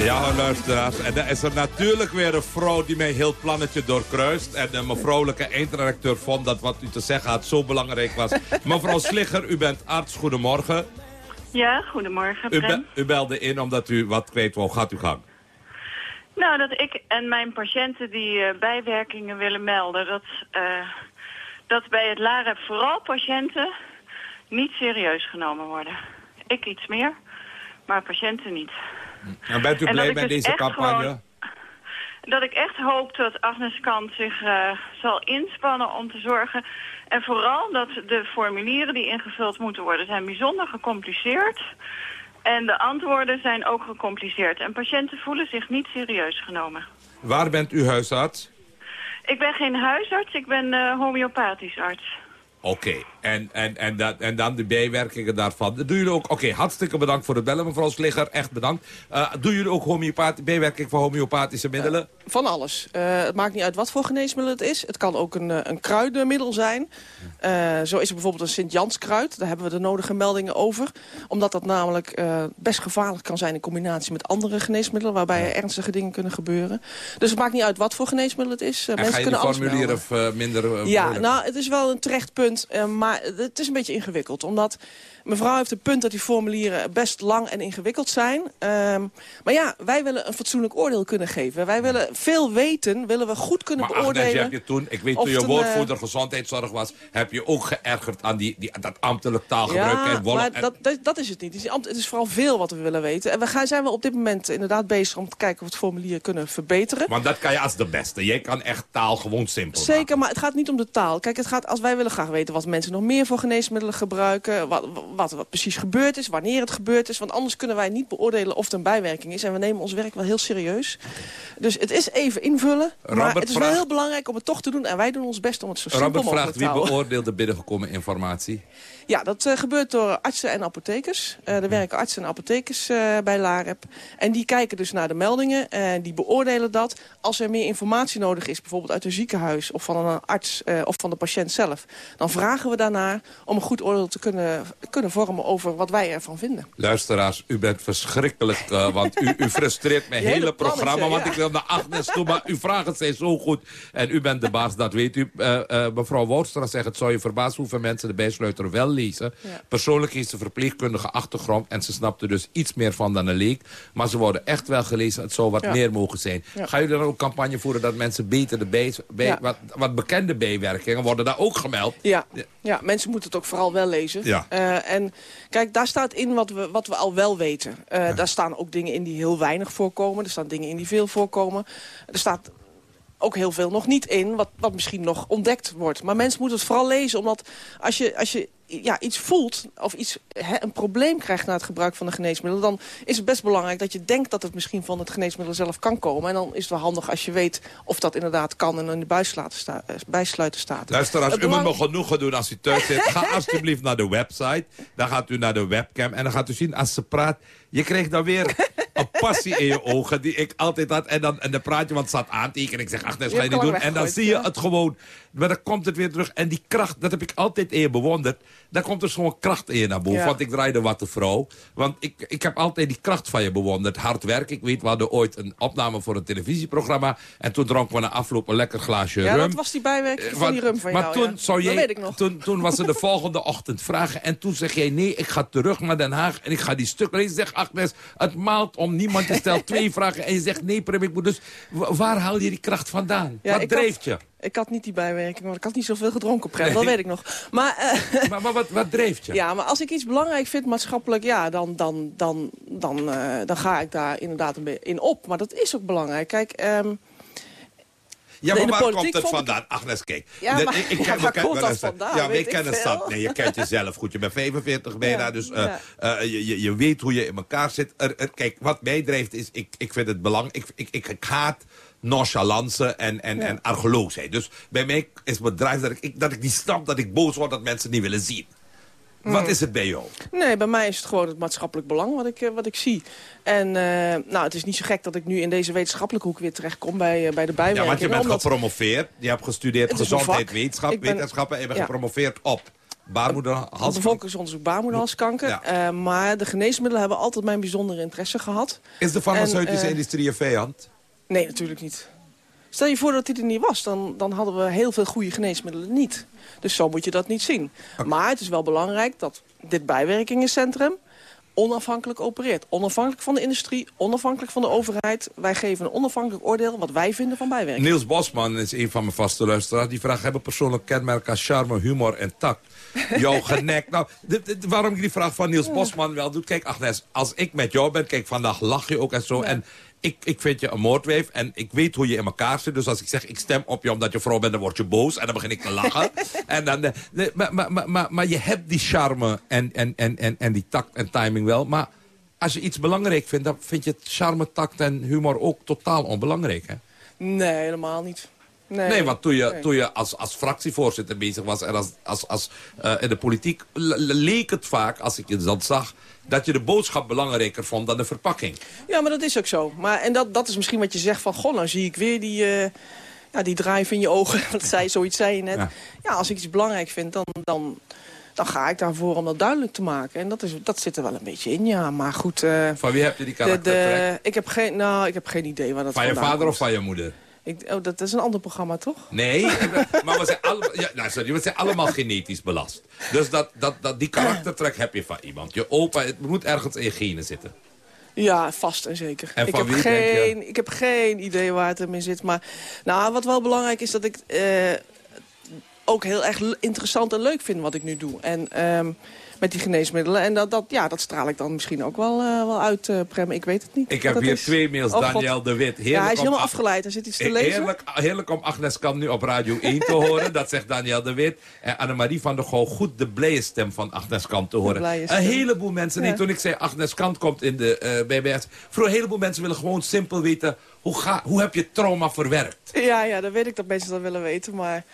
Ja, luisteraars. En dan is er natuurlijk weer een vrouw die mij heel plannetje doorkruist. En uh, mijn vrouwelijke eindredacteur vond dat wat u te zeggen had zo belangrijk was. *laughs* Mevrouw Sligger, u bent arts. Goedemorgen. Ja, goedemorgen, U, be- u belde in omdat u wat kwijt wou. Gaat u gang. Nou, dat ik en mijn patiënten die eh, bijwerkingen willen melden... Dat, eh, dat bij het LAREP vooral patiënten niet serieus genomen worden. Ik iets meer, maar patiënten niet. En bent u blij met dus deze campagne? gewoon- Dat ik echt hoop dat Agnes Kant zich eh, zal inspannen om te zorgen... en vooral dat de formulieren die ingevuld moeten worden... zijn bijzonder gecompliceerd... En de antwoorden zijn ook gecompliceerd. En patiënten voelen zich niet serieus genomen. Waar bent u huisarts? Ik ben geen huisarts, ik ben eh, homeopathisch arts. Oké, en, en, en, dat, en dan de bijwerkingen daarvan. Doen jullie ook, oké, hartstikke bedankt voor het bellen, mevrouw Sligger. Echt bedankt. Uh, doen jullie ook homeopath bijwerking van homeopathische middelen? Van alles. Uh, het maakt niet uit wat voor geneesmiddel het is. Het kan ook een, uh, een kruidenmiddel zijn. Uh, zo is er bijvoorbeeld een Sint-Janskruid. Daar hebben we de nodige meldingen over. Omdat dat namelijk uh, best gevaarlijk kan zijn in combinatie met andere geneesmiddelen... waarbij er ernstige dingen kunnen gebeuren. Dus het maakt niet uit wat voor geneesmiddel het is. En mensen ga je kunnen formulieren of, minder... ja, nou, het is wel een terecht punt. maar het is een beetje ingewikkeld. Omdat mevrouw heeft het punt dat die formulieren best lang en ingewikkeld zijn. Um, maar ja, wij willen een fatsoenlijk oordeel kunnen geven. Wij willen veel weten, willen we goed kunnen maar beoordelen. Heb je toen, ik weet toen je woordvoerder gezondheidszorg was... heb je ook geërgerd aan die, die, dat ambtelijk taalgebruik ja, en maar en... dat, dat, dat is het niet. Het is, het is vooral veel wat we willen weten. En we gaan, zijn we op dit moment inderdaad bezig om te kijken of we het formulier kunnen verbeteren. Want dat kan je als de beste. Jij kan echt taal gewoon simpel Zeker, maken. maar het gaat niet om de taal. Kijk, het gaat, als wij willen graag weten wat mensen nog meer voor geneesmiddelen gebruiken. Wat, wat, wat precies gebeurd is, wanneer het gebeurd is. Want anders kunnen wij niet beoordelen of het een bijwerking is. En we nemen ons werk wel heel serieus. Dus het is even invullen. maar Robert het is wel vraagt- heel belangrijk om het toch te doen. En wij doen ons best om het zo simpel Robert mogelijk vraagt te wie houden. beoordeelt de binnengekomen informatie. Ja, dat eh, gebeurt door artsen en apothekers. Eh, er werken artsen en apothekers eh, bij LAREP. En die kijken dus naar de meldingen en die beoordelen dat. Als er meer informatie nodig is, bijvoorbeeld uit een ziekenhuis... of van een arts of van de patiënt zelf... dan vragen we daarnaar om een goed oordeel te kunnen, kunnen vormen... over wat wij ervan vinden. Luisteraars, u bent verschrikkelijk, want u, u frustreert mijn hele, programma. Want ja. ik wil naar Agnes toe, maar uw vragen zijn zo goed. En u bent de baas, dat weet u. Mevrouw Woudstra zegt, het zou je verbazen hoeveel mensen de bijsluiter wel lezen. Ja. Persoonlijk heeft ze verpleegkundige achtergrond en ze snapte dus iets meer van dan een leek. Maar ze worden echt wel gelezen, het zou wat Ja. meer mogen zijn. Ja. Ga je dan ook campagne voeren dat mensen beter de bij, bij- Ja. wat, wat bekende bijwerkingen worden daar ook gemeld? Ja, ja, mensen moeten het ook vooral wel lezen. Ja. Eh, en kijk, daar staat in wat we, wat we al wel weten. Eh, Daar staan ook dingen in die heel weinig voorkomen. Er staan dingen in die veel voorkomen. Er staat ook heel veel nog niet in, wat, wat misschien nog ontdekt wordt. Maar mensen moeten het vooral lezen, omdat als je, als je ja, iets voelt... of iets, hè, een probleem krijgt na het gebruik van een geneesmiddel... dan is het best belangrijk dat je denkt dat het misschien van het geneesmiddel zelf kan komen. En dan is het wel handig als je weet of dat inderdaad kan... en in de sta, eh, bijsluiter staat. Luisteraars, Het u moet me genoegen doen als u thuis zit. Ga *laughs* alsjeblieft naar de website. Dan gaat u naar de webcam. En dan gaat u zien, als ze praat... Je krijgt dan weer een passie in je ogen die ik altijd had. En dan, en dan praat je, want het staat aantekenen. Ik zeg, ach, dat ga je niet doen. En dan zie je het gewoon. Maar dan komt het weer terug. En die kracht, dat heb ik altijd je bewonderd. Dan komt er zo'n kracht in je naar boven. Ja. Want ik draaide wat de vrouw. Want ik, ik heb altijd die kracht van je bewonderd. Hard werk. Ik weet, we hadden ooit een opname voor een televisieprogramma. En toen dronken we na afloop een lekker glaasje Ja, rum. dat was die bijwerking Eh, van die rum van maar jou. toen, ja. zou Dat jij, weet ik nog. Toen, toen was ze de *laughs* volgende ochtend vragen. En toen zeg jij, nee, ik ga terug naar Den Haag. En ik ga die stukken lezen. Zeg, Agnes, het maalt om niemand. Je stelt *laughs* twee vragen. En je zegt, nee, Prim, ik moet dus... wa- Waar haal je die kracht vandaan? Ja, Wat drijft je? Ik had niet die bijwerking, want ik had niet zoveel gedronken, Prem. Nee. Dat weet ik nog. Maar, eh, maar, maar wat, wat drijft je? Ja, maar als ik iets belangrijk vind maatschappelijk, ja, dan, dan, dan, dan, eh, dan ga ik daar inderdaad een beetje in op. Maar dat is ook belangrijk. Kijk, ehm, Ja, maar waar komt het vond ik- vandaan? Agnes, kijk. Ja, maar- ik, ik, ja, ken- waar ken- komt dat vandaan? Ja, ik kennen stad. Nee, je kent jezelf goed. Je bent 45 bijna, Ja, dus eh, je, je, je weet hoe je in elkaar zit. Er, er- kijk, wat mij drijft is, ik, ik vind het belangrijk. Ik, ik, ik, ik haat nonchalance en, en, Ja. en argeloosheid. Dus bij mij is het bedrijf dat ik, dat ik niet snap dat ik boos word dat mensen niet willen zien. Wat Mm. is het bij jou? nee, bij mij is het gewoon het maatschappelijk belang wat ik, eh, wat ik zie. En eh, nou, het is niet zo gek dat ik nu in deze wetenschappelijke hoek weer terechtkom bij, eh, bij de Ja, bijwerking. want je bent omdat- gepromoveerd. Je hebt gestudeerd gezondheid, wetenschap, ben- wetenschappen. En je bent Ja. gepromoveerd op baarmoederhals. bevolkingsonderzoek baarmoederhalskanker. Eh, maar de geneesmiddelen hebben altijd mijn bijzondere interesse gehad. Is de farmaceutische En, industrie een vijand? Nee, natuurlijk niet. Stel je voor dat dit er niet was, dan, dan hadden we heel veel goede geneesmiddelen niet. Dus zo moet je dat niet zien. Maar het is wel belangrijk dat dit bijwerkingencentrum onafhankelijk opereert. Onafhankelijk van de industrie, onafhankelijk van de overheid. Wij geven een onafhankelijk oordeel wat wij vinden van bijwerking. Niels Bosman is een van mijn vaste luisteraars. Die vraagt, hebben persoonlijk kenmerken als charme, humor en tact? *laughs* Jouw genek. Nou, dit- dit- waarom ik die vraag van Niels Bosman wel doe. Kijk, Agnes, als ik met jou ben, kijk, vandaag lach je ook en zo. En ik, ik vind je een moordweef en ik weet hoe je in elkaar zit. Dus als ik zeg, ik stem op je omdat je vrouw bent, dan word je boos. En dan begin ik te lachen. *laughs* en dan, eh, nee, maar, maar, maar, maar, maar je hebt die charme en, en, en, en, en die tact en timing wel. Maar als je iets belangrijk vindt, dan vind je het charme, tact en humor ook totaal onbelangrijk, hè? Nee, helemaal niet. Nee, Nee, want toen je, Nee. toen je als, als fractievoorzitter bezig was... en als, als, als, eh, in de politiek le- le- leek het vaak, als ik je dat zag... dat je de boodschap belangrijker vond dan de verpakking. Ja, maar dat is ook zo. Maar, en dat, dat is misschien wat je zegt van... goh, nou zie ik weer die, eh ja, die drive in je ogen. *laughs* Dat zei, zoiets zei je net. Ja. Ja. als ik iets belangrijk vind, dan, dan, dan ga ik daarvoor om dat duidelijk te maken. En dat, is, dat zit er wel een beetje in, ja. Maar goed... eh, Van wie heb je die de, karaktertrek? de, ik, heb geen, nou, ik heb geen idee waar dat Van je vandaan vader komt. of van je moeder? Ik, oh, dat is een ander programma, toch? Nee, maar we zijn, allemaal, ja, nou, sorry, we zijn allemaal genetisch belast. Dus dat, dat, dat, die karaktertrek heb je van iemand. Je opa, het moet ergens in je genen zitten. Ja, vast en zeker. En ik, heb geen, ik heb geen idee waar het in zit. Maar nou, wat wel belangrijk is dat ik... eh, ook heel erg interessant en leuk vind wat ik nu doe. En ehm, met die geneesmiddelen. En dat, dat, ja, dat straal ik dan misschien ook wel, eh, wel uit, eh, Prem. Ik weet het niet. Ik heb dat hier is. twee mails. Oh, God. Daniel de Wit. Ja, Heerlijk hij is helemaal afgeleid. Er zit iets te lezen. Heerlijk, heerlijk om Agnes Kamp nu op Radio 1 te horen. Dat zegt Daniel de Wit. En Annemarie van der Gouw goed de blije stem van Agnes Kamp te horen. Een heleboel mensen, nee, Ja. toen ik zei Agnes Kamp komt in de eh BBS. Voor een heleboel mensen willen gewoon simpel weten... Hoe, ga, hoe heb je trauma verwerkt? Ja, ja, dan weet ik dat mensen dat willen weten. Maar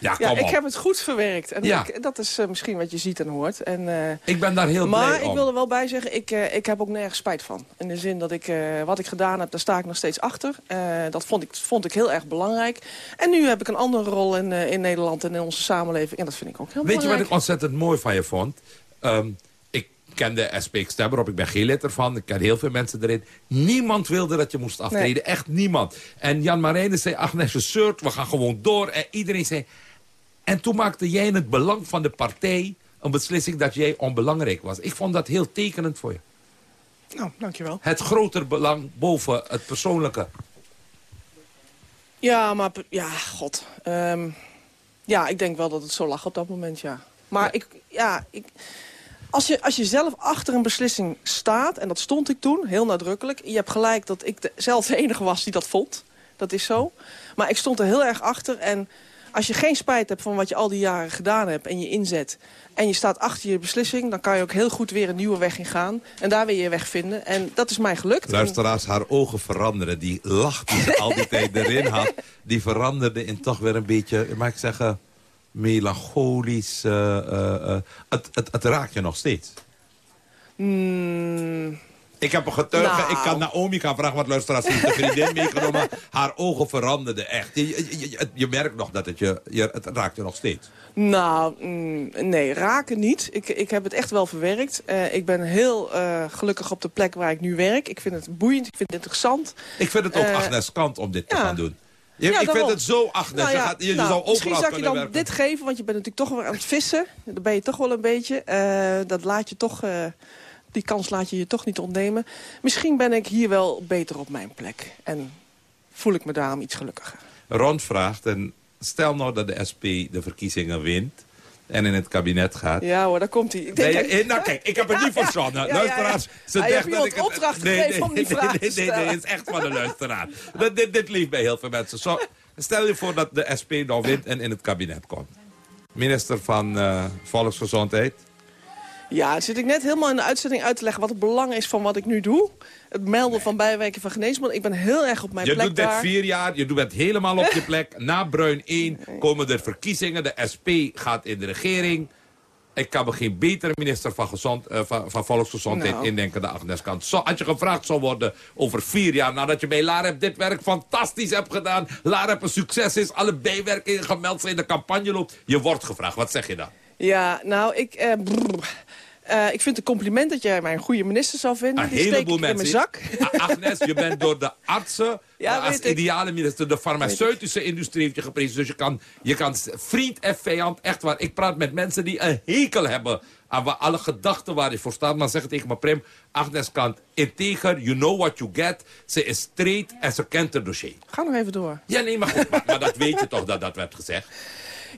Ja, ik op. heb het goed verwerkt. En Ja. ik- dat is eh, misschien wat je ziet en hoort. En, eh, Ik ben daar heel maar blij ik om. wil er wel bij zeggen, ik, eh, ik heb ook nergens spijt van. In de zin dat ik, wat ik gedaan heb, daar sta ik nog steeds achter. Dat vond ik, vond ik heel erg belangrijk. En nu heb ik een andere rol in, in Nederland en in onze samenleving. En dat vind ik ook heel Weet je wat belangrijk. ik ontzettend mooi van je vond? Ehm, ik ken de SP Stemmer op, ik ben geen lid ervan. Ik ken heel veel mensen erin. Niemand wilde dat je moest aftreden, Nee. echt niemand. En Jan Marijnen zei, Agnes, je zeurt, we gaan gewoon door. En iedereen zei... En toen maakte jij in het belang van de partij een beslissing dat jij onbelangrijk was. Ik vond dat heel tekenend voor je. Nou, dankjewel. Het groter belang boven het persoonlijke. Ja, maar ja, god. Ehm, ja, ik denk wel dat het zo lag op dat moment, ja. Maar ik, ja, ik, als, je, als je zelf achter een beslissing staat, en dat stond ik toen, heel nadrukkelijk. Je hebt gelijk dat ik de, zelf de enige was die dat vond. Dat is zo. Maar ik stond er heel erg achter en als je geen spijt hebt van wat je al die jaren gedaan hebt en je inzet... en je staat achter je beslissing, dan kan je ook heel goed weer een nieuwe weg ingaan. En daar wil je weg vinden. En dat is mij gelukt. Luisteraars, haar ogen veranderen. Die lach die ze al die *laughs* tijd erin had... die veranderde in toch weer een beetje, mag ik zeggen... melancholisch. eh, eh, eh. het, het, het raakt je nog steeds. Mm, Ik heb een getuige, Nou. ik kan Naomi gaan vragen... wat luisteraars heeft de vriendin meegenomen. Haar ogen veranderden echt. Je, je, je, je merkt nog dat het je, je... Het raakt je nog steeds. Nou, mm, nee, raken niet. Ik, ik heb het echt wel verwerkt. Eh, ik ben heel eh, gelukkig op de plek waar ik nu werk. Ik vind het boeiend, ik vind het interessant. Ik vind het ook Eh, Agnes Kant om dit te gaan doen. Je, Ja, ik vind het zo Agnes. Nou ja, je gaat, je, je nou, zou misschien zou ik je dan werken. dit geven, want je bent natuurlijk toch weer aan het vissen. Dan ben je toch wel een beetje. Dat laat je toch, die kans laat je je toch niet ontnemen. Misschien ben ik hier wel beter op mijn plek. En voel ik me daarom iets gelukkiger. Ron vraagt, en stel nou dat de SP de verkiezingen wint... en in het kabinet gaat... Ja hoor, daar komt hij. Ik Nee, denk, eh, nou kijk, ik heb het niet *laughs* verzonnen. ja, ja. Luisteraars, ze je dacht dat ik het... opdracht gegeven om die nee, vraag nee, nee, nee, nee, is echt van de luisteraar. Dat, dit, dit lief bij heel veel mensen. Zo, stel je voor dat de SP nou wint en in het kabinet komt. Minister van eh, Volksgezondheid. Ja, zit ik net helemaal in de uitzending uit te leggen wat het belang is van wat ik nu doe. Het melden van bijwerking van geneesmiddelen. Ik ben heel erg op mijn Je plek doet dit vier jaar, je doet het helemaal op je *laughs* plek. Na Bruin 1 komen er verkiezingen. De SP gaat in de regering. Ik kan me geen betere minister van, gezond, eh, van, van Volksgezondheid Nou. indenken dan Agnes Kant. Zo, als je gevraagd zou worden over vier jaar... nadat je bij LAREP dit werk fantastisch hebt gedaan... LAREP een succes is, alle bijwerkingen gemeld zijn, de campagne loopt... je wordt gevraagd. Wat zeg je dan? Ja, nou, ik... eh, brrr. Eh, ik vind het een compliment dat jij mij een goede minister zou vinden. Een Die heleboel ik in mensen. mijn zak. A- *laughs* Agnes, je bent door de artsen *laughs* Ja, eh, als ideale minister. De farmaceutische industrie heeft je geprezen. Dus je kan, je kan vriend en vijand, echt waar. Ik praat met mensen die een hekel hebben aan waar alle gedachten waar je voor staat. Maar zeg tegen me, Prim, Agnes Kant, integer, you know what you get. Ze is straight en ze kent het dossier. Ga nog even door. Ja, nee, maar goed, maar, maar dat weet je toch dat dat werd gezegd. *laughs*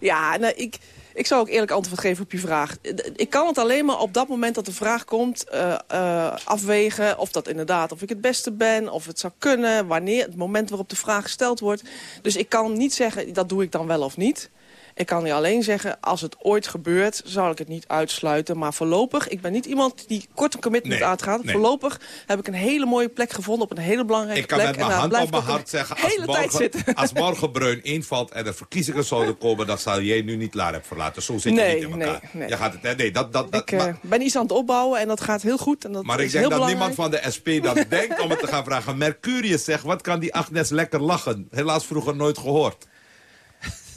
Ja, nou, ik, ik zou ook eerlijk antwoord geven op je vraag. Ik kan het alleen maar op dat moment dat de vraag komt eh, eh, afwegen... of dat inderdaad, of ik het beste ben, of het zou kunnen... wanneer, het moment waarop de vraag gesteld wordt. Dus ik kan niet zeggen, dat doe ik dan wel of niet... Ik kan je alleen zeggen, als het ooit gebeurt, zal ik het niet uitsluiten. Maar voorlopig, ik ben niet iemand die kort een commitment Nee, uitgaat. nee. Voorlopig heb ik een hele mooie plek gevonden op een hele belangrijke Ik kan plek. met mijn hand op mijn hart zeggen... *laughs* Als morgen, *laughs* als morgen Bruin invalt en er verkiezingen zouden komen... dan zal jij nu niet klaar hebben verlaten. Zo zit je Nee, niet in elkaar. nee. Je gaat het, nee, dat, dat, dat, Ik eh, maar, ben iets aan het opbouwen en dat gaat heel goed. En dat maar ik denk dat belangrijk. niemand van de SP dan *laughs* denkt om het te gaan vragen. Mercurius zegt, wat kan die Agnes lekker lachen? Helaas vroeger nooit gehoord.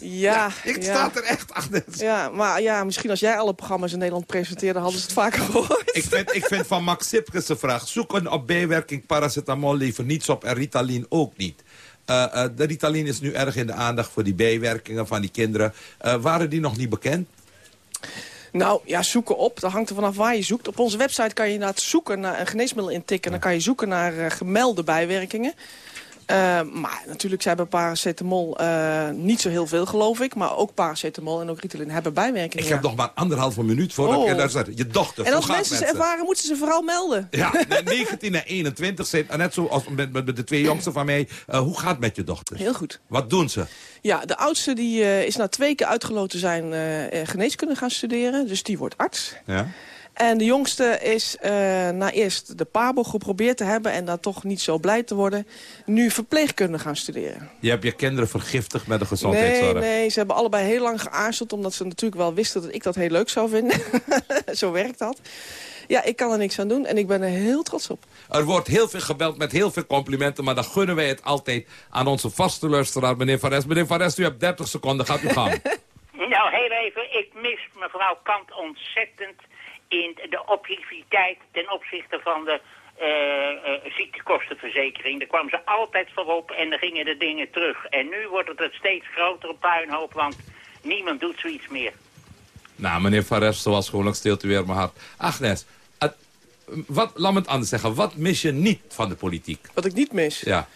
Ja, ik ja. sta er echt, Agnes. Ja, maar ja, misschien als jij alle programma's in Nederland presenteerde... hadden ze het vaker gehoord. Ik vind, ik vind van Max Sipkes de vraag... zoeken op bijwerking paracetamol liever niets op en Ritalin ook niet. Eh, eh, de Ritalin is nu erg in de aandacht voor die bijwerkingen van die kinderen. Eh, waren die nog niet bekend? Nou, ja, zoeken op. Dat hangt er vanaf waar je zoekt. Op onze website kan je inderdaad zoeken naar een geneesmiddel intikken. Dan kan je zoeken naar eh, gemelde bijwerkingen. Uh, maar natuurlijk, ze hebben paracetamol uh, niet zo heel veel, geloof ik. Maar ook paracetamol en ook Ritalin hebben bijwerkingen. Ik heb nog maar anderhalve minuut voordat oh. ik daar zet. Je dochter, En als mensen ze ervaren, moeten ze vooral melden. Ja, 19 *laughs* en 21 zijn, net zoals met, met, de twee jongsten van mij. Uh, hoe gaat het met je dochter? Heel goed. Wat doen ze? Ja, de oudste die, is na twee keer uitgeloten zijn geneeskunde gaan studeren. Dus die wordt arts. Ja. En de jongste is uh, na eerst de PABO geprobeerd te hebben... en daar toch niet zo blij te worden... nu verpleegkunde gaan studeren. Je hebt je kinderen vergiftigd met de gezondheidszorg? Nee, nee, ze hebben allebei heel lang geaarzeld... omdat ze natuurlijk wel wisten dat ik dat heel leuk zou vinden. *laughs* zo werkt dat. Ja, ik kan er niks aan doen en ik ben er heel trots op. Er wordt heel veel gebeld met heel veel complimenten... maar dan gunnen wij het altijd aan onze vaste luisteraar, meneer Van Rest. Meneer Van Rest, u hebt 30 seconden. Gaat u gang. *laughs* nou, heel even. Ik mis mevrouw Kant ontzettend in de objectiviteit ten opzichte van de uh, uh, ziektekostenverzekering. Daar kwam ze altijd voor op en dan gingen de dingen terug. En nu wordt het een steeds grotere puinhoop, want niemand doet zoiets meer. Nou, meneer Van Rest, zoals gewoonlijk stilt u weer mijn hart. Agnes, het, wat, laat me het anders zeggen. Wat mis je niet van de politiek? Wat ik niet mis? Ja.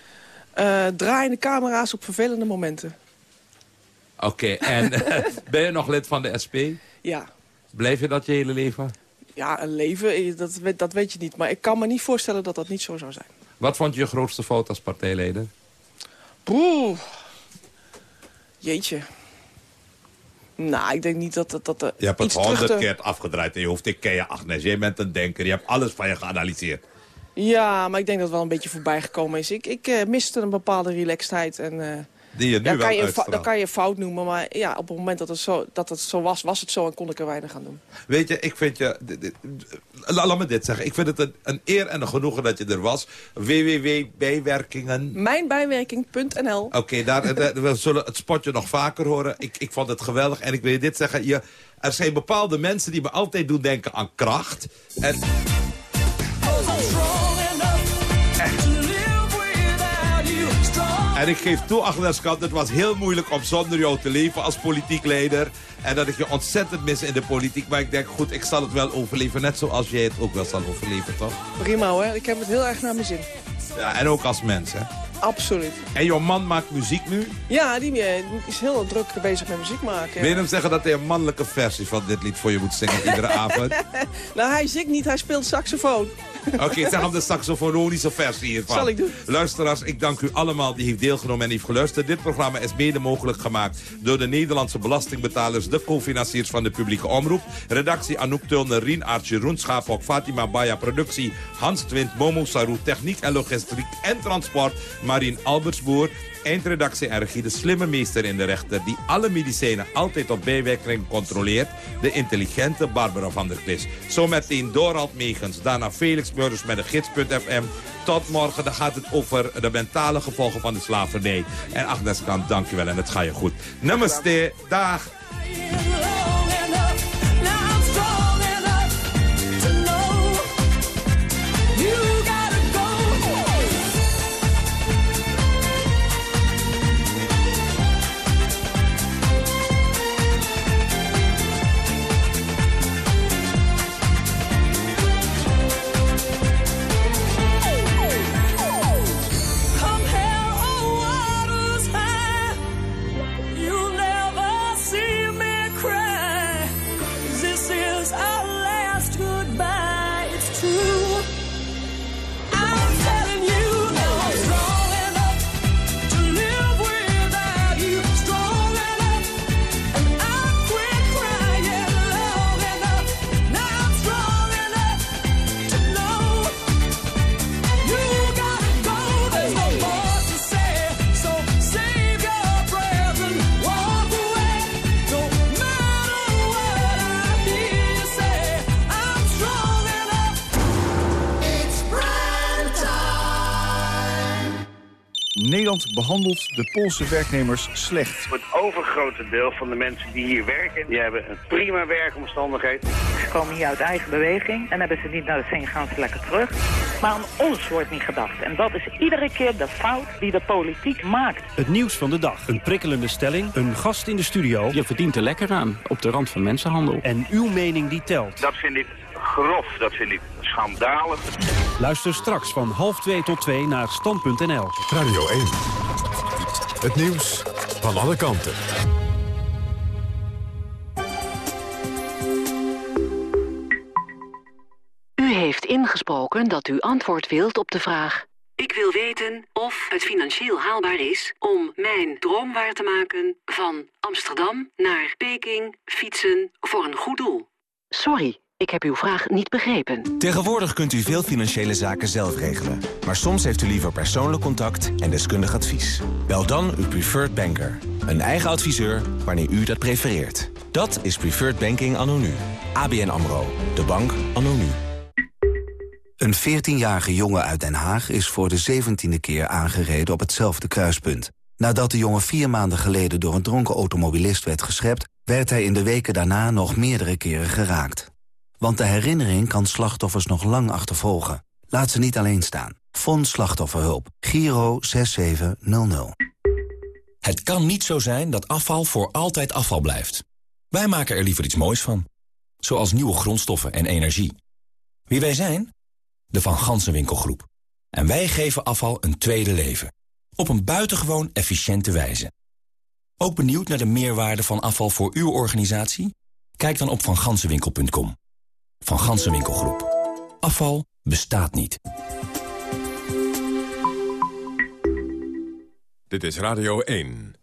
Uh, draaiende camera's op vervelende momenten. Oké, okay, en *laughs* ben je nog lid van de SP? Ja. Blijf je dat je hele leven? Ja, een leven, dat, dat weet je niet. Maar ik kan me niet voorstellen dat dat niet zo zou zijn. Wat vond je je grootste fout als partijleden? Poeh. Jeetje. Nou, ik denk niet dat dat... dat je hebt het honderd te... keer afgedraaid in je hoofd. Ik ken je, Agnes. Jij bent een denker. Je hebt alles van je geanalyseerd. Ja, maar ik denk dat het wel een beetje voorbij gekomen is. Ik, ik uh, miste een bepaalde relaxedheid en... Uh, die je nu ja, wel kan. Dat kan je fout noemen, maar ja, op het moment dat het, zo, dat het zo was, was het zo en kon ik er weinig aan doen. Weet je, ik vind je... Laat me dit zeggen. Ik vind het een, een eer en een genoegen dat je er was. www.bijwerkingen... Mijnbijwerking.nl Oké, okay, daar, we zullen het spotje nog vaker horen. Ik, ik vond het geweldig en ik wil je dit zeggen. Je, er zijn bepaalde mensen die me altijd doen denken aan kracht. En... En ik geef toe, Agnes Kant, het was heel moeilijk om zonder jou te leven als politiek leider. En dat ik je ontzettend mis in de politiek. Maar ik denk, goed, ik zal het wel overleven. Net zoals jij het ook wel zal overleven, toch? Prima hoor, ik heb het heel erg naar mijn zin. Ja, en ook als mens, hè? Absoluut. En jouw man maakt muziek nu? Ja, die is heel druk bezig met muziek maken. Wil je hem zeggen dat hij een mannelijke versie van dit lied voor je moet zingen iedere *laughs* avond? nou, hij zingt niet, hij speelt saxofoon. Oké, okay, zeg hem de saxofonische versie hiervan. Zal ik doen. Luisteraars, ik dank u allemaal die heeft deelgenomen en heeft geluisterd. Dit programma is mede mogelijk gemaakt door de Nederlandse belastingbetalers... de co-financiers van de publieke omroep. Redactie Anouk Tulner, Rien Artje, Jeroen Schaaphok, Fatima Baya. Productie Hans Twint, Momo Sarou. Techniek en logistiek en transport Marien Albersboer. Eindredactie en regie de slimme meester in de rechter... die alle medicijnen altijd op bijwerking controleert. De intelligente Barbara van der Klis. Zometeen Dorald Megens, daarna Felix Meurders met de gids.fm. Tot morgen, dan gaat het over de mentale gevolgen van de slavernij. En Agnes Kant, dankjewel en het gaat je goed. Namaste, dag. Nederland behandelt de Poolse werknemers slecht. Het overgrote deel van de mensen die hier werken, die hebben een prima werkomstandigheid. Ze komen hier uit eigen beweging en hebben ze niet naar de zin gaan ze lekker terug. Maar aan ons wordt niet gedacht. En dat is iedere keer de fout die de politiek maakt. Het nieuws van de dag. Een prikkelende stelling. Een gast in de studio. Je verdient er lekker aan. Op de rand van mensenhandel. En uw mening die telt. Dat vind ik grof. Dat vind ik schandalig. Luister straks van half 2 tot 2 naar stand.nl. Radio 1. Het nieuws van alle kanten. U heeft ingesproken dat u antwoord wilt op de vraag... Ik wil weten of het financieel haalbaar is om mijn droom waar te maken... van Amsterdam naar Peking fietsen voor een goed doel. Sorry, ik heb uw vraag niet begrepen. Tegenwoordig kunt u veel financiële zaken zelf regelen. Maar soms heeft u liever persoonlijk contact en deskundig advies. Bel dan uw preferred banker. Een eigen adviseur wanneer u dat prefereert. Dat is Preferred Banking anno nu. ABN AMRO. De bank anno nu. Een 14-jarige jongen uit Den Haag is voor de 17e keer aangereden op hetzelfde kruispunt. Nadat de jongen vier maanden geleden door een dronken automobilist werd geschept... werd hij in de weken daarna nog meerdere keren geraakt. Want de herinnering kan slachtoffers nog lang achtervolgen. Laat ze niet alleen staan. Fonds Slachtofferhulp. Giro 6700. Het kan niet zo zijn dat afval voor altijd afval blijft. Wij maken er liever iets moois van. Zoals nieuwe grondstoffen en energie. Wie wij zijn? De Van Gansenwinkelgroep. En wij geven afval een tweede leven. Op een buitengewoon efficiënte wijze. Ook benieuwd naar de meerwaarde van afval voor uw organisatie? Kijk dan op vangansenwinkel.com. Van Gansenwinkelgroep. Afval bestaat niet. Dit is Radio 1.